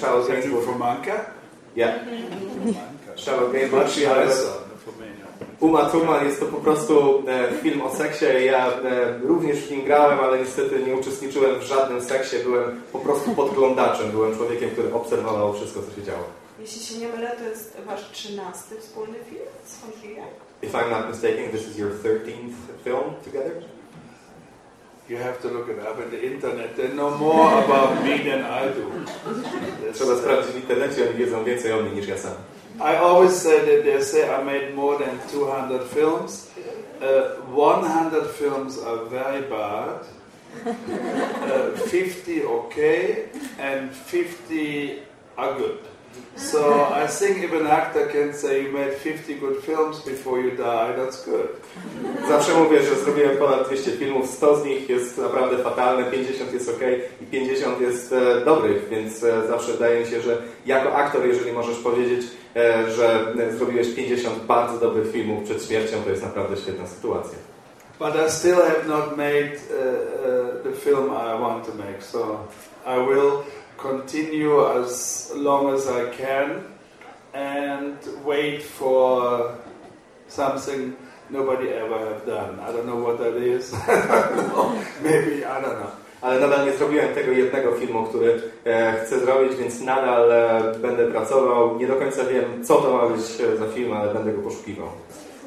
Charlotte Gainsbourg. Nymphomania? Yeah. Charlotte Gainsbourg Much i Albert nicer, Nymphomania. Uma Thurman jest to po prostu e, film o seksie. Ja e, również w nim grałem, ale niestety nie uczestniczyłem w żadnym seksie. Byłem po prostu podglądaczem. Byłem człowiekiem, który obserwował wszystko, co się działo. Jeśli się nie mylę, to jest wasz trzynasty wspólny film z Trierem? If I'm not mistaken, this is your 13th film together? You have to look it up on the internet. They know more about me than I do. Trzeba sprawdzić w internecie, oni wiedzą więcej o mnie niż ja sam. I always say that they say I made more than 200 films. Uh, 100 films are very bad, uh, 50 okay, and 50 are good. So I think if an actor can say you made 50 good films before you die, that's good. Zawsze mówię, że zrobiłem ponad 200 filmów, 100 z nich jest naprawdę fatalne, 50 jest ok i 50 jest e, dobrych, więc e, zawsze wydaje mi się, że jako aktor, jeżeli możesz powiedzieć, e, że e, zrobiłeś 50 bardzo dobrych filmów przed śmiercią, to jest naprawdę świetna sytuacja. But I still have not made uh, uh, the film I want to make, so I will continue as long as I can and wait for something nobody ever have done. I don't know what that is. Know. Maybe I don't know. Ale nadal nie zrobiłem tego jednego filmu, który e, chcę zrobić, więc nadal e, będę pracował. Nie do końca wiem, co to ma być e, za film, ale będę go poszukiwał.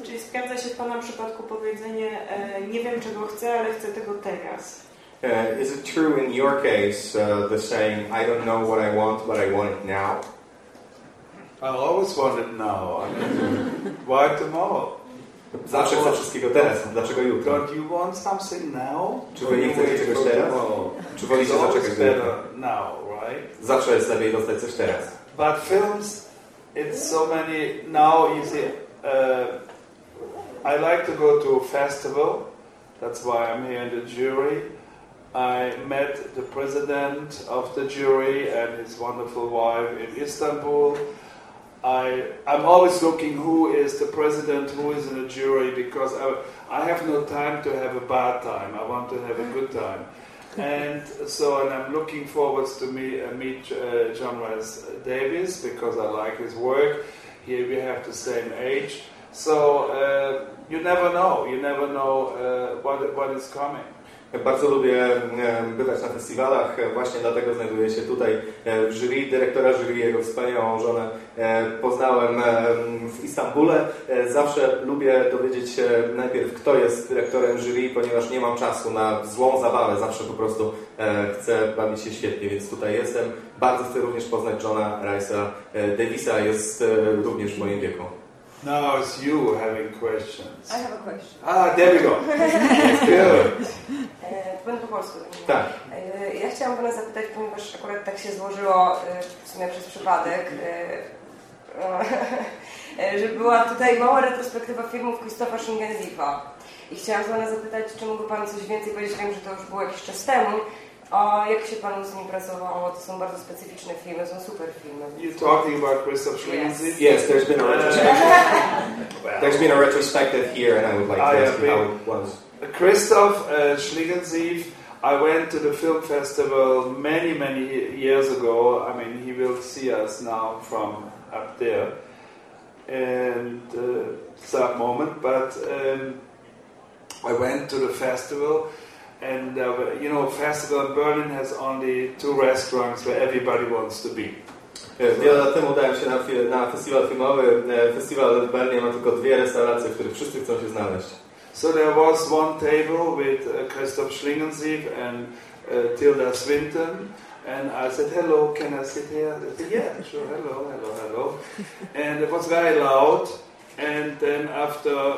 Czyli sprawdza się w Pana przypadku powiedzenie e, nie wiem czego chcę, ale chcę tego teraz. Uh, is it true in your case, uh, the saying, I don't know what I want, but I want it now? I always want it now. I mean, why tomorrow? Zawsze chcę wszystkiego teraz, dlaczego jutro? Don't you want something now? Czy wy nie chcecie czegoś teraz? Czy wolicie It's always zaczekać do jutra? better now, right? Zawsze jest lepiej dostać coś teraz. But films, it's so many now. You see, uh, I like to go to a festival. That's why I'm here in the jury. I met the president of the jury and his wonderful wife in Istanbul. I, I'm always looking who is the president, who is in the jury, because I, I have no time to have a bad time. I want to have a good time. And so, and I'm looking forward to meet, uh, meet uh, John Rice Davis because I like his work. Here we have the same age. So uh, you never know. You never know uh, what, what is coming. Bardzo lubię e, bywać na festiwalach, e, właśnie dlatego znajduję się tutaj e, w jury. Dyrektora jury, jego wspaniałą żonę poznałem w Istambule. Zawsze lubię dowiedzieć się najpierw, kto jest dyrektorem jury, ponieważ nie mam czasu na złą zabawę. Zawsze po prostu chcę bawić się świetnie, więc tutaj jestem. Bardzo chcę również poznać Johna Rice'a Davisa, jest również w moim wieku. Now it's you having questions. I have a question. Ah, there we go. Good. E, Będę po polsku. Tak. E, Ja chciałam Pana zapytać, ponieważ akurat tak się złożyło e, w sumie przez przypadek, że była tutaj mała retrospektywa filmów Christopha Schlingensieffa. I chciałam Pana zapytać, czy mógłby Pan coś więcej powiedzieć, wiem, że to już było jakiś czas temu, o jak się Panu z nim pracowało, to są bardzo specyficzne filmy, są super filmy. You're talking about Christoph Schlingensief? Yes, there's been a retrospective. Well, There's been a retrospective here, and I would like to yeah, ask you how it was. Christoph uh, Schlingensief, I went to the film festival many, many years ago. I mean, he will see us now from up there. And uh, that moment, but um, I went to the festival, and uh, you know, festival in Berlin has only two restaurants where everybody wants to be. Wiele lat temu udałem się na, na festiwal filmowy. Festiwal w Berlinie ma tylko dwie restauracje, w których wszyscy chcą się znaleźć. So there was one table with uh, Christoph Schlingensief and uh, Tilda Swinton, and I said, "Hello, can I sit here?" They said, "Yeah, sure. Hello, hello, hello." and it was very loud. And then after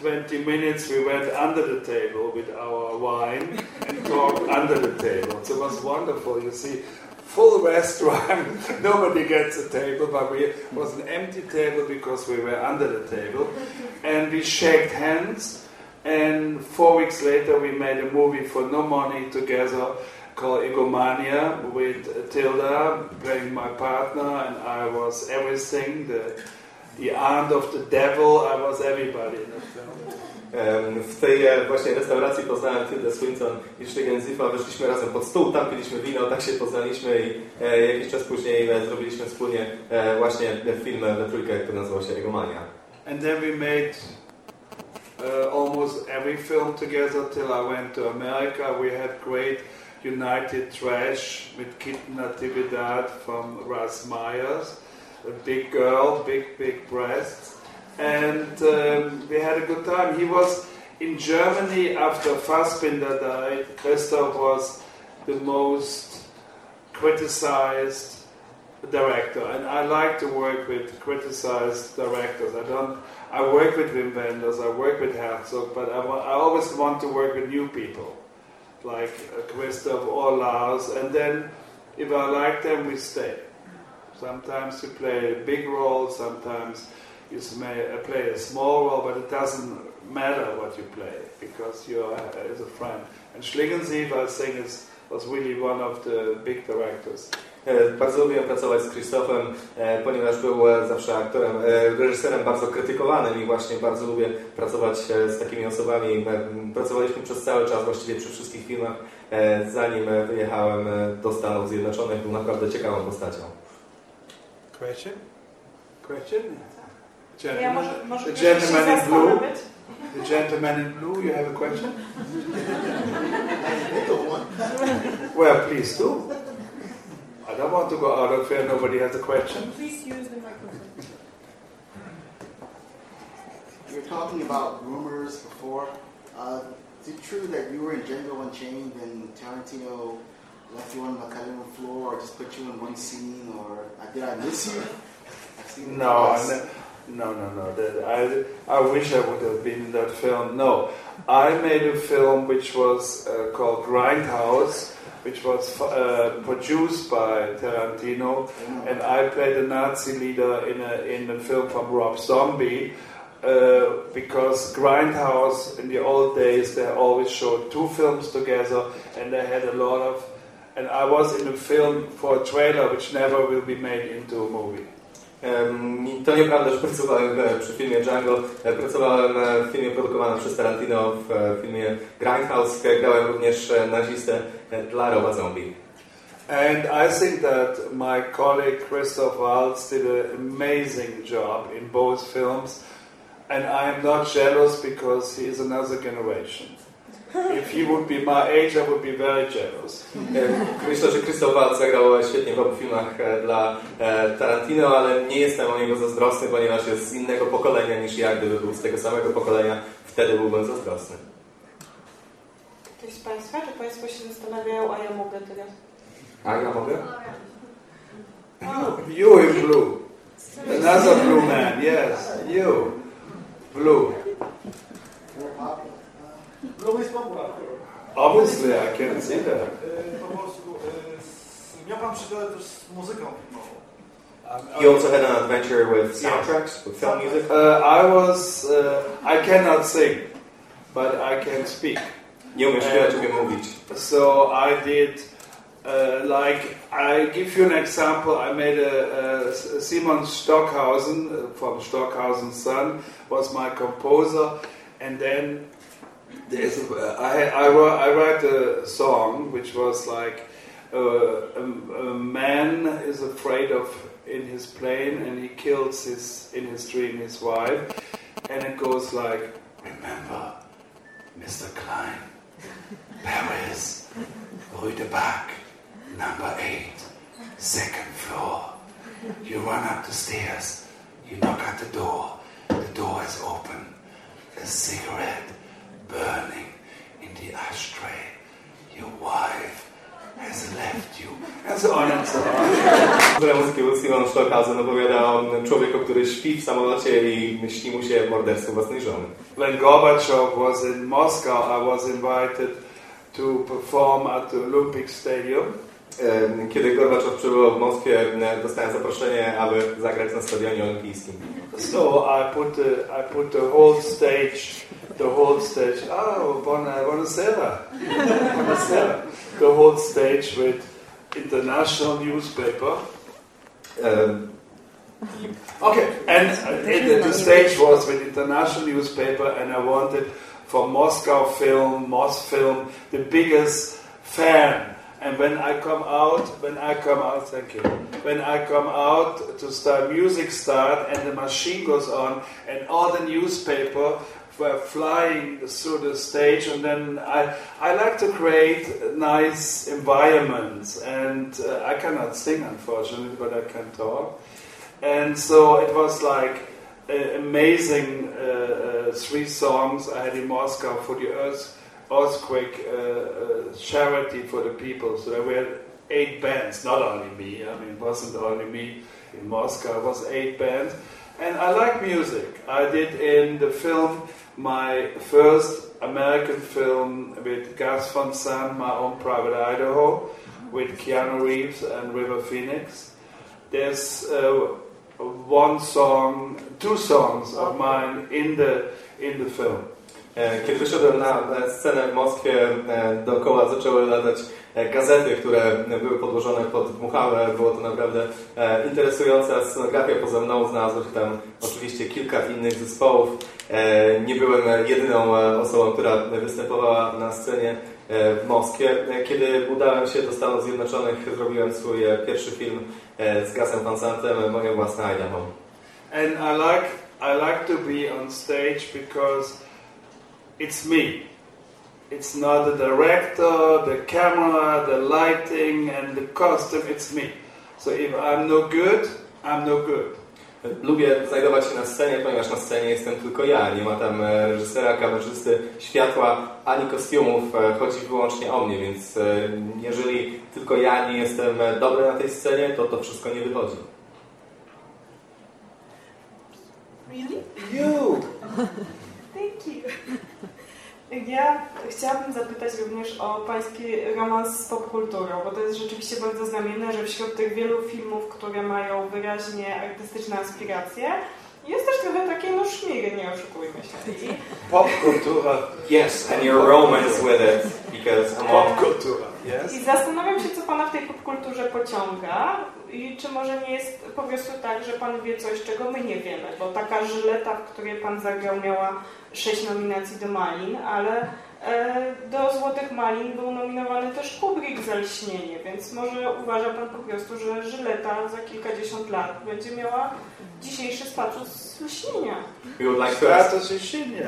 20 minutes, we went under the table with our wine and talked under the table. So it was wonderful. You see, full restaurant, nobody gets a table, but we, it was an empty table because we were under the table. And we shook hands. And four weeks later, we made a movie for no money together called Egomania with Tilda playing my partner, and I was everything the, the aunt of the devil, I was everybody in the film. W tej e, właśnie restauracji poznałem Tildę Swinton i Schlegensiffa. Wyszliśmy razem pod stół, tam piliśmy wino, tak się poznaliśmy i e, jakiś czas później e, zrobiliśmy wspólnie właśnie film we trójkę, który nazywał się Egomania. And then we made uh, almost every film together till I went to America. We had great United Trash with Kitten Natividad from Russ Myers, a big girl, big, big breasts. And um, we had a good time. He was in Germany after Fassbinder died. Christoph was the most criticized director, and I like to work with criticized directors. I don't. I work with Wim Wenders, I work with Herzog, but I, I always want to work with new people, like Christoph or Lars, and then if I like them, we stay. Sometimes you play a big role, sometimes you may uh, play a small role, but it doesn't matter what you play because you're uh, as a friend. And Schlingensief, I think, is, was really one of the big directors. E, Bardzo lubiłem pracować z Krzysztofem, e, ponieważ był e, zawsze aktorem, reżyserem bardzo krytykowanym i właśnie bardzo lubię pracować z takimi osobami. Pracowaliśmy przez cały czas, właściwie przy wszystkich filmach, zanim wyjechałem do Stanów Zjednoczonych. Był naprawdę ciekawą postacią. Question? Question? Gentleman, może, może the gentleman in blue. The gentleman in blue, you have a question? Well, please do. I don't want to go out of here. Nobody has a question. Please use the microphone. You're talking about rumors before. Uh, is it true that you were in Django Unchained and Tarantino left you on the cutting room floor or just put you in one scene or uh, did I miss you? I've seen it No, no, no, no. That I, I wish I would have been in that film. No, I made a film which was uh, called Grindhouse, which was uh, produced by Tarantino, and I played a Nazi leader in a in a film from Rob Zombie. uh, because Grindhouse in the old days they always showed two films together and they had a lot of and I was in a film for a trailer which never will be made into a movie. Em, To nieprawda, że pracowałem przy filmie Django. E, Pracowałem w filmie produkowanym przez Tarantino, w filmie Grindhouse. Grałem również nazistę dla Roba Zombie. And I think that my colleague Christoph Waltz did an amazing job in both films. And I am not jealous because he is another generation. If he would be my age, I would be very jealous. E, Myślę, że Christoph Waltz zagrał świetnie w obu filmach e, dla e, Tarantino, ale nie jestem o niego zazdrosny, ponieważ jest z innego pokolenia niż ja. Gdyby był z tego samego pokolenia, wtedy byłbym zazdrosny. Ktoś z Państwa? Czy Państwo się zastanawiają, a ja mogę teraz? A ja mogę? You in blue. Another blue man, yes. You. Blue. Blue is popular. Obviously, I can see that. E, Po polsku. e, s- Miał Pan przygodę też z muzyką filmową. You also had an adventure with soundtracks, with film music. Uh, I was, uh, I cannot sing, but I can speak. Nie umiem śpiewać, umiem mówić. So I did, uh, like, I give you an example. I made a, a Simon Stockhausen uh, from Stockhausen's son was my composer, and then there's a, I, I, I write a song which was like uh, a, a man is afraid of in his plane and he kills his in his dream his wife, and it goes like, remember, Mr. Klein. Paris, Rue de Bac, number eight, second floor. You run up the stairs, you knock at the door, the door is open, a cigarette ashtray. Your wife has left you, and so on and so on. Która muzyki był Simon Stockhausen opowiada o człowieku, który śpi w samolocie i myśli mu się morderstwo własnej żony. When Gorbachev was in Moscow, I was invited to perform at the Olympic Stadium. Kiedy Gorbaczow przybył w Moskwie, dostałem zaproszenie, aby zagrać na stadionie olimpijskim. So I put the I put the whole stage, the whole stage. Oh, buona, buonasera, buonasera. The whole stage with international newspaper. E, Okay, and uh, the stage was with international newspaper, and I wanted for Moscow film, Mosfilm, the biggest fan. And when I come out, when I come out, thank you. When I come out to start, music start, and the machine goes on, and all the newspaper were flying through the stage, and then I, I like to create nice environments, and uh, I cannot sing unfortunately, but I can talk. And so it was like uh, amazing uh, uh, three songs I had in Moscow for the earth, earthquake uh, uh, charity for the people. So there were eight bands, not only me. I mean, it wasn't only me in Moscow. It was eight bands, and I like music. I did in the film my first American film with Gus Van Sant, My Own Private Idaho, with Keanu Reeves and River Phoenix. There's uh, one song, two songs of mine in the in the film. E, Kiedy wyszedłem na scenę w Moskwie, e, dookoła zaczęły latać e, gazety, które były podłożone pod dmuchawę. Było to naprawdę interesująca scenografia. Poza mną znalazło się tam oczywiście kilka innych zespołów. Nie byłem jedyną osobą, która występowała na scenie w Moskwie. Kiedy udałem się do Stanów Zjednoczonych, zrobiłem swój pierwszy film z Gasem Van Santem, moje własne Idaho. And I like I like to be on stage because it's me. It's not the director, the camera, the lighting, and the costume. It's me. So if I'm no good, I'm no good. Lubię znajdować się na scenie, ponieważ na scenie jestem tylko ja. Nie ma tam e, reżysera, kamerzysty, światła, ani kostiumów. E, Chodzi wyłącznie o mnie, więc e, jeżeli tylko ja nie jestem dobry na tej scenie, to to wszystko nie wychodzi. Really? You. Thank you. Ja chciałabym zapytać również o Pański romans z popkulturą, bo to jest rzeczywiście bardzo znamienne, że wśród tych wielu filmów, które mają wyraźnie artystyczne aspiracje, jest też trochę takie no szmiry, nie oszukujmy się. Popkultura. Yes, and your romance with it, because among Popkultura, yes. I zastanawiam się, co Pana w tej popkulturze pociąga i czy może nie jest po prostu tak, że Pan wie coś, czego my nie wiemy, bo taka żyleta, w której Pan zagrał, miała sześć nominacji do Malin, ale e, do Złotych Malin był nominowany też Kubrick za Lśnienie, więc może uważa Pan po prostu, że żyleta za kilkadziesiąt lat będzie miała dzisiejszy status Lśnienia. we would like to ask, Status Ishinia.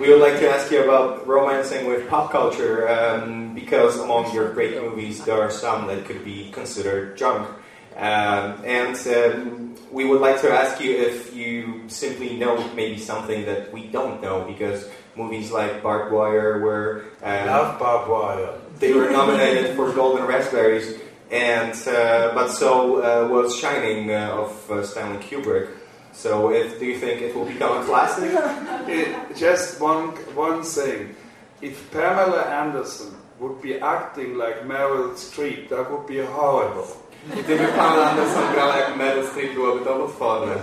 we would like to ask you about romancing with pop culture, um, because among your great movies there are some that could be considered junk. Um, and um, we would like to ask you if you simply know maybe something that we don't know, because movies like Barbed Wire were um, Love barbed wire. they were nominated for Golden Raspberries, and uh, but so uh, was Shining uh, of uh, Stanley Kubrick. So, if do you think it will become a classic? It, just one one thing. If Pamela Anderson would be acting like Meryl Streep, that would be horrible. Gdyby Pamela Anderson grała jak Meryl Streep, byłoby to potworne.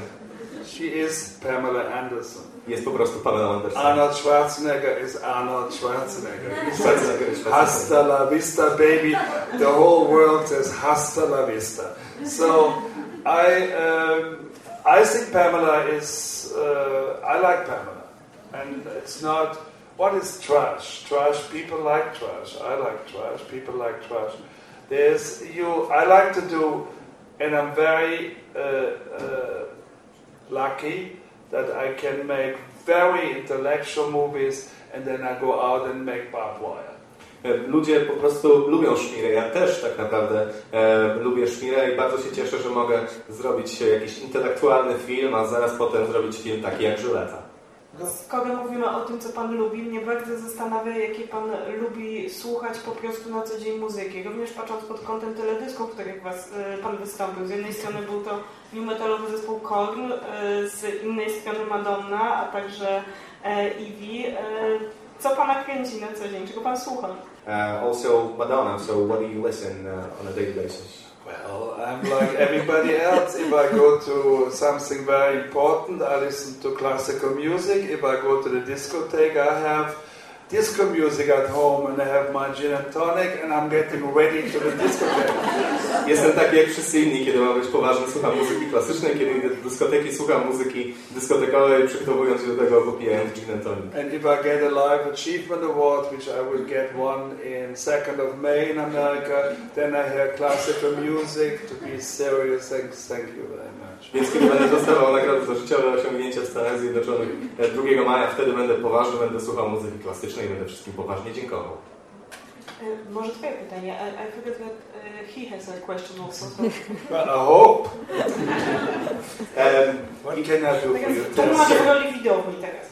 She is Pamela Anderson. Jest po prostu Pamela Anderson. Arnold Schwarzenegger is Arnold Schwarzenegger. He says, Schwarzenegger is Hasta la vista, baby. The whole world says hasta la vista. So I, um, I think Pamela is. Uh, I like Pamela, and it's not. What is trash? Trash. People like trash. I like trash. People like trash. You. I like to do, and I'm very uh, uh, lucky that I can make very intellectual movies, and then I go out and make barbed wire. E, Ludzie po prostu lubią szmirę. Ja też tak naprawdę e, lubię szmirę i bardzo się cieszę, że mogę zrobić jakiś intelektualny film, a zaraz potem zrobić film taki jak Żyleta. Skoro mówimy o tym, co Pan lubi, mnie bardzo zastanawia, jakie Pan lubi słuchać po prostu na co dzień muzyki. Również patrząc pod kątem teledysków, w których was, e, Pan wystąpił. Z jednej strony był to new metalowy zespół Korn, e, z innej strony Madonna, a także e. E, Co Pana kręci na co dzień? Czego Pan słucha? Uh, also Madonna, so what do you listen uh, on a daily basis? Well, I'm like everybody else. If I go to something very important, I listen to classical music. If I go to the discotheque, I have disco music at home and I have my gin and tonic and I'm getting ready to the discotheque. Jestem taki jak wszyscy inni, kiedy mam być poważny, słucham muzyki klasycznej, kiedy idę do dyskoteki, słucham muzyki dyskotekowej, przygotowując się do tego, popijając gin and tonic. And if I get a Life Achievement Award, which I will get one in 2nd of May in America, then I hear classical music to be serious. Thanks, thank you very much. Więc kiedy będę dostawał nagrodę za życiowe osiągnięcia w Stanach Zjednoczonych e, 2 maja, wtedy będę poważny, będę słuchał muzyki klasycznej i będę wszystkim poważnie dziękował. E, Może Twoje pytanie. I, I forgot that uh, he has a question also. I hope. Um, What can I do for you? Tłumacz w roli widowni teraz.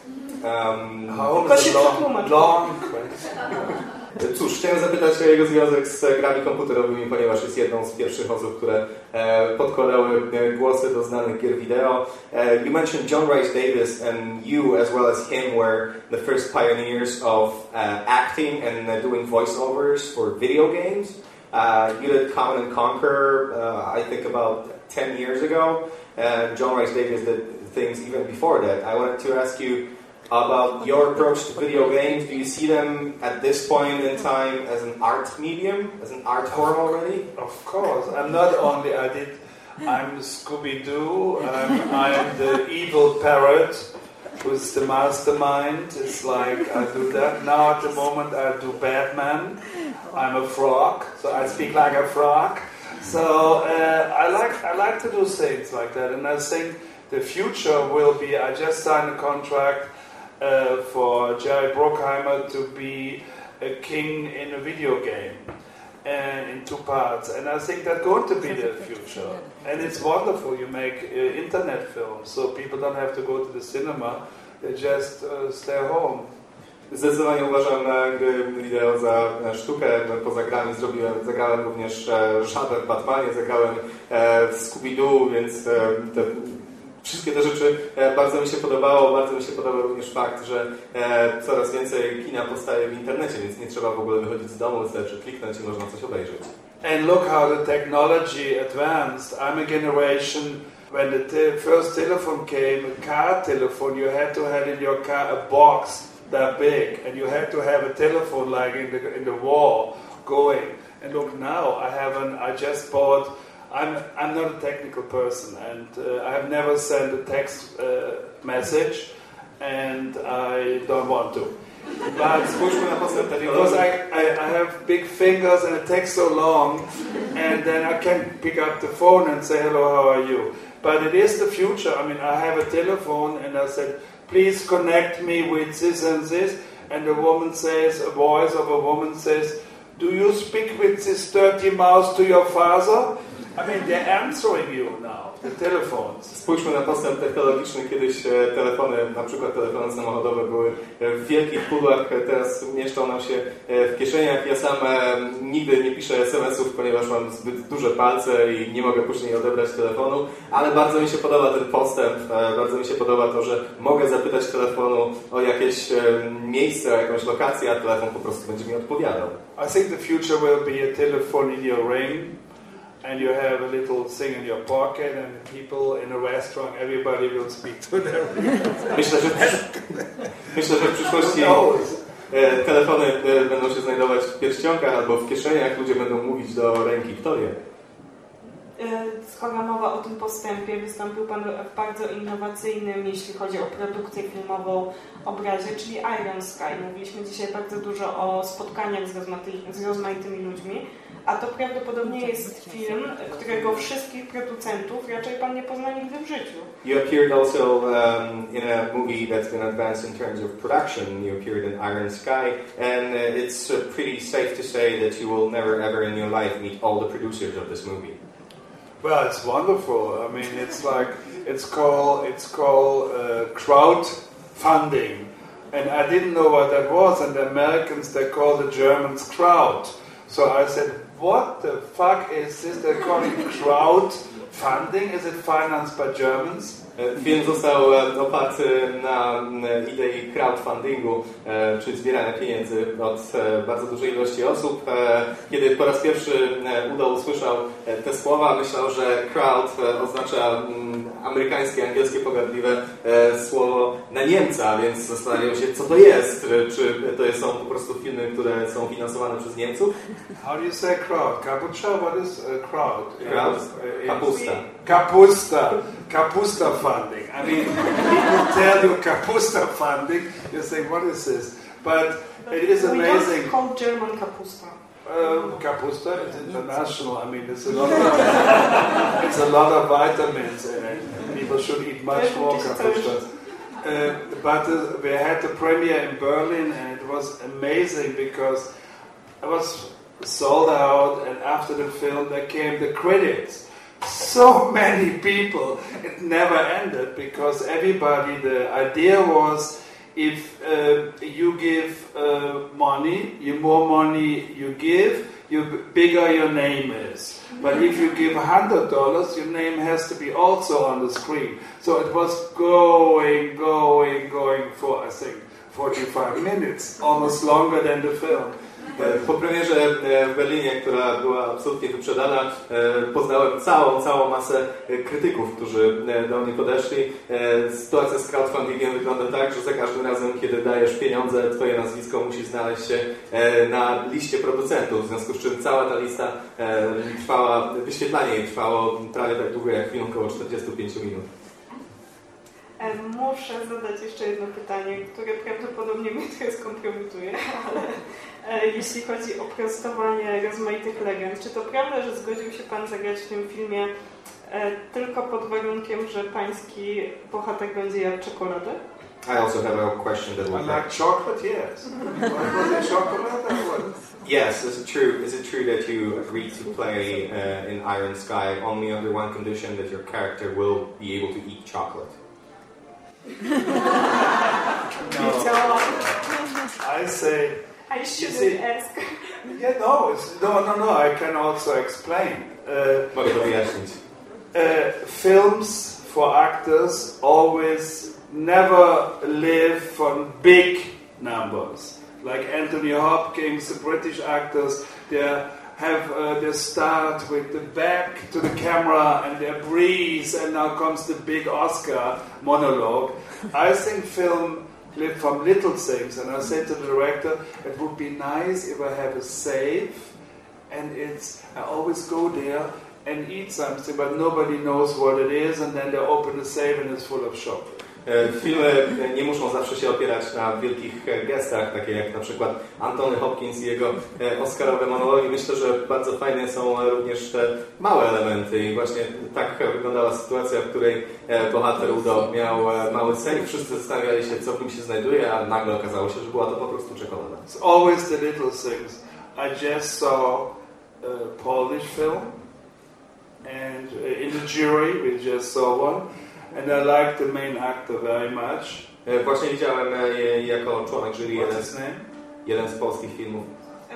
um, I hope Tylko it's się a long, long question. Cóż, chciałem zapytać o jego związek z grami komputerowymi, ponieważ jest jedną z pierwszych osób, które e, podkładały e, głosy do znanych gier wideo. E, you mentioned John Rice Davis and you as well as him were the first pioneers of acting and uh, doing voiceovers for video games. You did Command and Conquer, uh, I think about 10 years ago. John Rice Davis did things even before that. I wanted to ask you about your approach to video games. Do you see them at this point in time as an art medium, as an art form already? Of course, I'm not only I did. I'm Scooby Doo. I'm, I'm the evil parrot, who's the mastermind. It's like I do that now. At the moment, I do Batman. I'm a frog, so I speak like a frog. So uh, I like I like to do things like that, and I think the future will be. I just signed a contract for Jerry Bruckheimer to be a king in a video game and in two parts. And I think that's going to be the future. And it's wonderful. You make uh, internet films, so people don't have to go to the cinema. They just uh, stay home. Zdecydowanie uważam gry wideo za sztukę. Poza grami zrobiłem, zagrałem również Żabę w Batmanie, zagrałem w Scooby-Doo, więc te, wszystkie te rzeczy e, bardzo mi się podobało. Bardzo mi się podoba również fakt, że e, coraz więcej kina powstaje w internecie, więc nie trzeba w ogóle wychodzić z domu, wystarczy kliknąć i można coś obejrzeć. And look how the technology advanced. I'm a generation when the te- first telephone came, a car telephone, you had to have in your car a box that big, and you had to have a telephone like in the in the wall going. And look now, I haven't. I just bought. I'm I'm not a technical person, and uh, I have never sent a text uh, message, and I don't want to. But Spójrzmy na postęp because. I, I, I have big fingers and it takes so long, and then I can pick up the phone and say, hello, how are you? But it is the future. I mean, I have a telephone and I said, please connect me with this and this. And the woman says, a voice of a woman says, do you speak with this dirty mouse to your father? I mean, they're answering you now, the telephones. Spójrzmy na postęp technologiczny. Kiedyś e, telefony, na przykład telefony samochodowe były e, w wielkich pudłach, e, teraz mieszczą nam się w kieszeniach. Ja sam nigdy nie piszę SMS-ów, ponieważ mam zbyt duże palce i nie mogę później odebrać telefonu, ale bardzo mi się podoba ten postęp, bardzo mi się podoba to, że mogę zapytać telefonu o jakieś miejsce, o jakąś lokację, a telefon po prostu będzie mi odpowiadał. I think the future will be a telephone in your ring, and you have a little thing in your pocket, and people in a restaurant, everybody will speak to them. Myślę, że, myślę, że w przyszłości e, telefony e, będą się znajdować w pierścionkach albo w kieszeniach, ludzie będą mówić do ręki kto wie. E, Skoro mowa o tym postępie, wystąpił Pan w bardzo innowacyjnym, jeśli chodzi o produkcję filmową, obrazie, czyli Iron Sky. Mówiliśmy dzisiaj bardzo dużo o spotkaniach z, rozmaity, z rozmaitymi ludźmi, a to prawdopodobnie jest film, którego wszystkich producentów raczej Pan nie pozna nigdy w życiu. You appeared also um, in a movie that's been advanced in terms of production. You appeared in Iron Sky, and uh, it's uh, pretty safe to say that you will never ever in your life meet all the producers of this movie. Well, it's wonderful. I mean, it's like it's called it's called uh, crowdfunding, and I didn't know what that was. And the Americans they call the Germans crowd. So I said, "What the fuck is this? They're calling crowdfunding? Is it financed by Germans?" E, Film został e, oparty na m, idei crowdfundingu, e, czyli zbierania pieniędzy od e, bardzo dużej ilości osób. E, Kiedy po raz pierwszy e, Udo usłyszał e, te słowa, myślał, że crowd e, oznacza mm, amerykańskie, angielskie pogardliwe e, słowo na Niemca, więc zastanawiał się, co to jest. E, Czy to są po prostu filmy, które są finansowane przez Niemców? How do you say crowd? Kapucha? What is uh, crowd? Crowd? Kapusta. Kapusta. Kapusta funding. I mean, people tell you Kapusta funding, you say, what is this? But it is We amazing. don't call German kapusta. Uh, Kapusta is international. I mean, it's a lot of, it's a lot of vitamins in it. People should eat much more Kapusta. Uh, but uh, we had the premiere in Berlin and it was amazing because I was sold out and after the film there came the critics. So many people. It never ended because everybody, the idea was if uh, you give uh, money, the more money you give, the bigger your name is. But if you give hundred dollars, your name has to be also on the screen. So it was going, going, going for I think 45 minutes, almost longer than the film. E, Po premierze e, w Berlinie, która była absolutnie wyprzedana, e, poznałem całą, całą masę krytyków, którzy do mnie podeszli. Sytuacja z crowdfundingiem wygląda tak, że za każdym razem, kiedy dajesz pieniądze, twoje nazwisko musi znaleźć się na liście producentów, w związku z czym cała ta lista trwała, wyświetlanie jej trwało prawie tak długo jak film, około 45 minut. Muszę zadać jeszcze jedno pytanie, które prawdopodobnie mnie trochę skompromituje, ale jeśli chodzi o prostowanie rozmaitych legend, czy to prawda, że zgodził się Pan zagrać w tym filmie e, tylko pod warunkiem, że Pański bohater będzie jadł czekoladę? I also have a question that I was like chocolate, yes. Was it chocolate? Yes, is it true? Is it true that you agreed to play uh, in Iron Sky only under one condition that your character will be able to eat chocolate? I say, I shouldn't ask. yeah, no, it's, no, no, no. I can also explain. Uh, Mogę to wyjaśnić. uh, films for actors always never live from big numbers. Like Anthony Hopkins, the British actors, they have uh, the start with the back to the camera and their breeze, and now comes the big Oscar monologue. I think film lived from little things, and I said to the director, it would be nice if I have a safe, and it's I always go there and eat something, but nobody knows what it is, and then they open the safe and it's full of chocolate. E, Filmy nie muszą zawsze się opierać na wielkich e, gestach, takie jak na przykład Antony Hopkins i jego e, Oscarowe monologi. Myślę, że bardzo fajne są również te małe elementy i właśnie tak wyglądała sytuacja, w której e, bohater Udo miał e, mały sen i wszyscy zastanawiali się, co w nim się znajduje, a nagle okazało się, że była to po prostu czekolada. It's always the little things. I just saw a Polish film, and in the jury we just saw one, and I liked the main actor very much. Właśnie widziałem je jako członek jury What's jeden, his name? jeden z polskich filmów.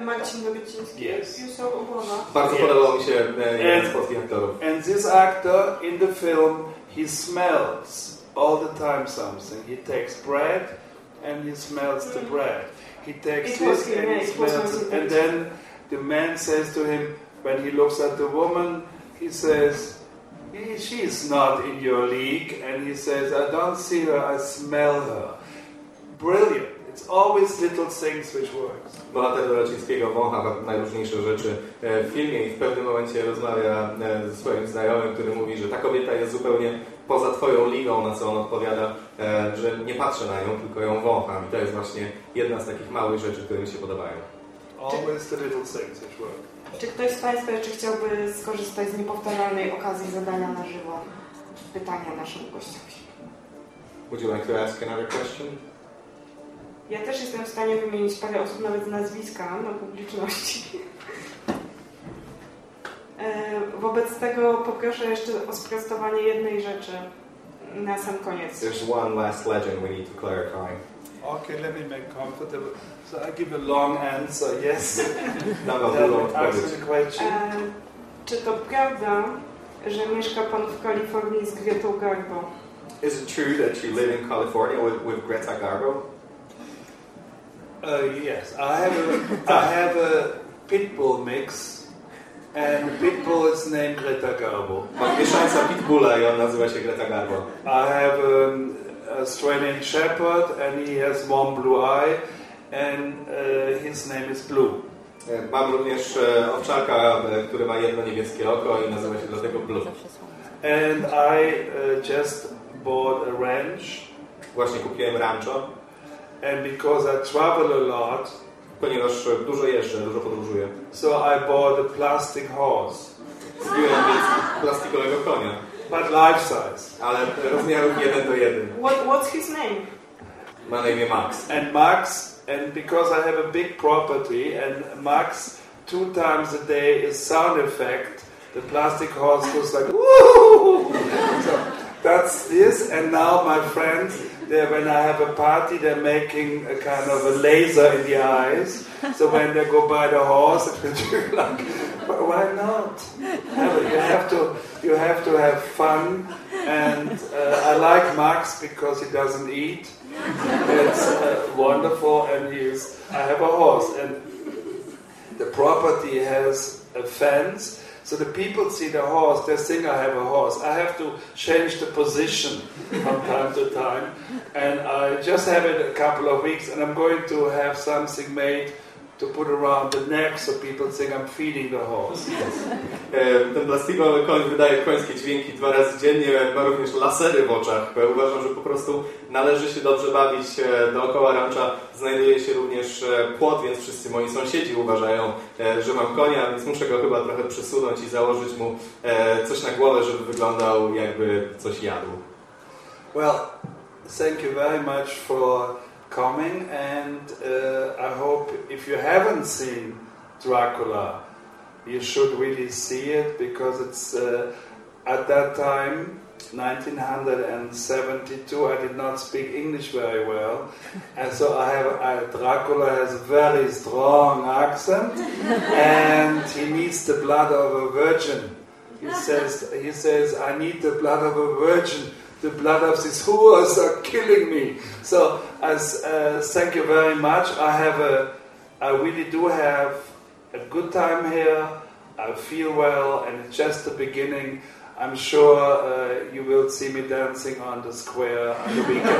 Marcin Dobyciński. Yes. You saw Ołona. Bardzo Yes. podobał mi się jeden And- z polskich aktorów. And this actor in the film, he smells all the time something. He takes bread and he smells the bread. He takes It this and he smells it. And then the man says to him, when he looks at the woman, he says, "He- She is not in your league. And he says, I don't see her, I smell her. Brilliant. It's always little things which works. Bohater Doroczyńskiego wącha najróżniejsze rzeczy e, w filmie i w pewnym momencie rozmawia e, ze swoim znajomym, który mówi, że ta kobieta jest zupełnie poza twoją ligą, na co on odpowiada, e, że nie patrzę na nią, tylko ją wącham. I to jest właśnie jedna z takich małych rzeczy, które mi się podobają. Always the little things which work. Czy ktoś z Państwa jeszcze chciałby skorzystać z niepowtarzalnej okazji zadania na żywo pytania naszym gościom? Would you like to ask another question? Ja też jestem w stanie wymienić parę osób nawet z nazwiska na publiczności. E, Wobec tego poproszę jeszcze o sprostowanie jednej rzeczy na sam koniec. There's one last legend we need to clarify. Okay, let me make comfortable. So I give a long answer, yes. Dam wam Then drugą answer odpowiedź. question. E, Czy to prawda, że mieszka Pan w Kalifornii z Gretą Garbo? Is it true that you live in California with, with Greta Garbo? Uh, yes, I have a, I have a pit bull mix, and the pit bull is named Greta Garbo. Mam mieszańca Pitbulla i on nazywa się Greta Garbo. I have um, a Australian Shepherd, and he has one blue eye, and uh, his name is Blue. E, Mam również e, owczarka, e, który ma jedno niebieskie oko i nazywa się dlatego Blue. And I uh, just bought a ranch, Właśnie kupiłem rancho, and because I travel a lot, ponieważ dużo jeżdżę, dużo podróżuję. so I bought a plastic horse, Kupiłem więc plastikowego konia, but life size. ale rozmiarów 1 do 1. What, what's his name? Ma na imię Max. And Max, and because I have a big property, and Max two times a day is sound effect, the plastic horse goes like woo. So that's this. And now my friends, they when I have a party, they're making a kind of a laser in the eyes. So when they go by the horse, it will do like, "But why not? You have to, you have to have fun. And uh, I like Max because he doesn't eat. It's uh, wonderful, and he's. I have a horse, and the property has a fence, so the people see the horse. They think I have a horse. I have to change the position from time to time, and I just have it a couple of weeks, and I'm going to have something made to put around the neck so people think I'm feeding the horse. E, Ten plastikowy koń wydaje końskie dźwięki dwa razy dziennie, ma również lasery w oczach. Uważam, że po prostu należy się dobrze bawić. E, Dookoła rancza znajduje się również e, płot, więc wszyscy moi sąsiedzi uważają, że mam konia, więc muszę go chyba trochę przesunąć i założyć mu coś na głowę, żeby wyglądał jakby coś jadł. Well, thank you very much for coming, and uh, I hope if you haven't seen Dracula, you should really see it because it's uh, at that time. 1972. I did not speak English very well, and so I have I, Dracula has a very strong accent, and he needs the blood of a virgin. He says he says I need the blood of a virgin the blood of these whores are killing me. So, as uh, thank you very much. I have a, I really do have a good time here. I feel well, and it's just the beginning. I'm sure uh, you will see me dancing on the square on the weekend.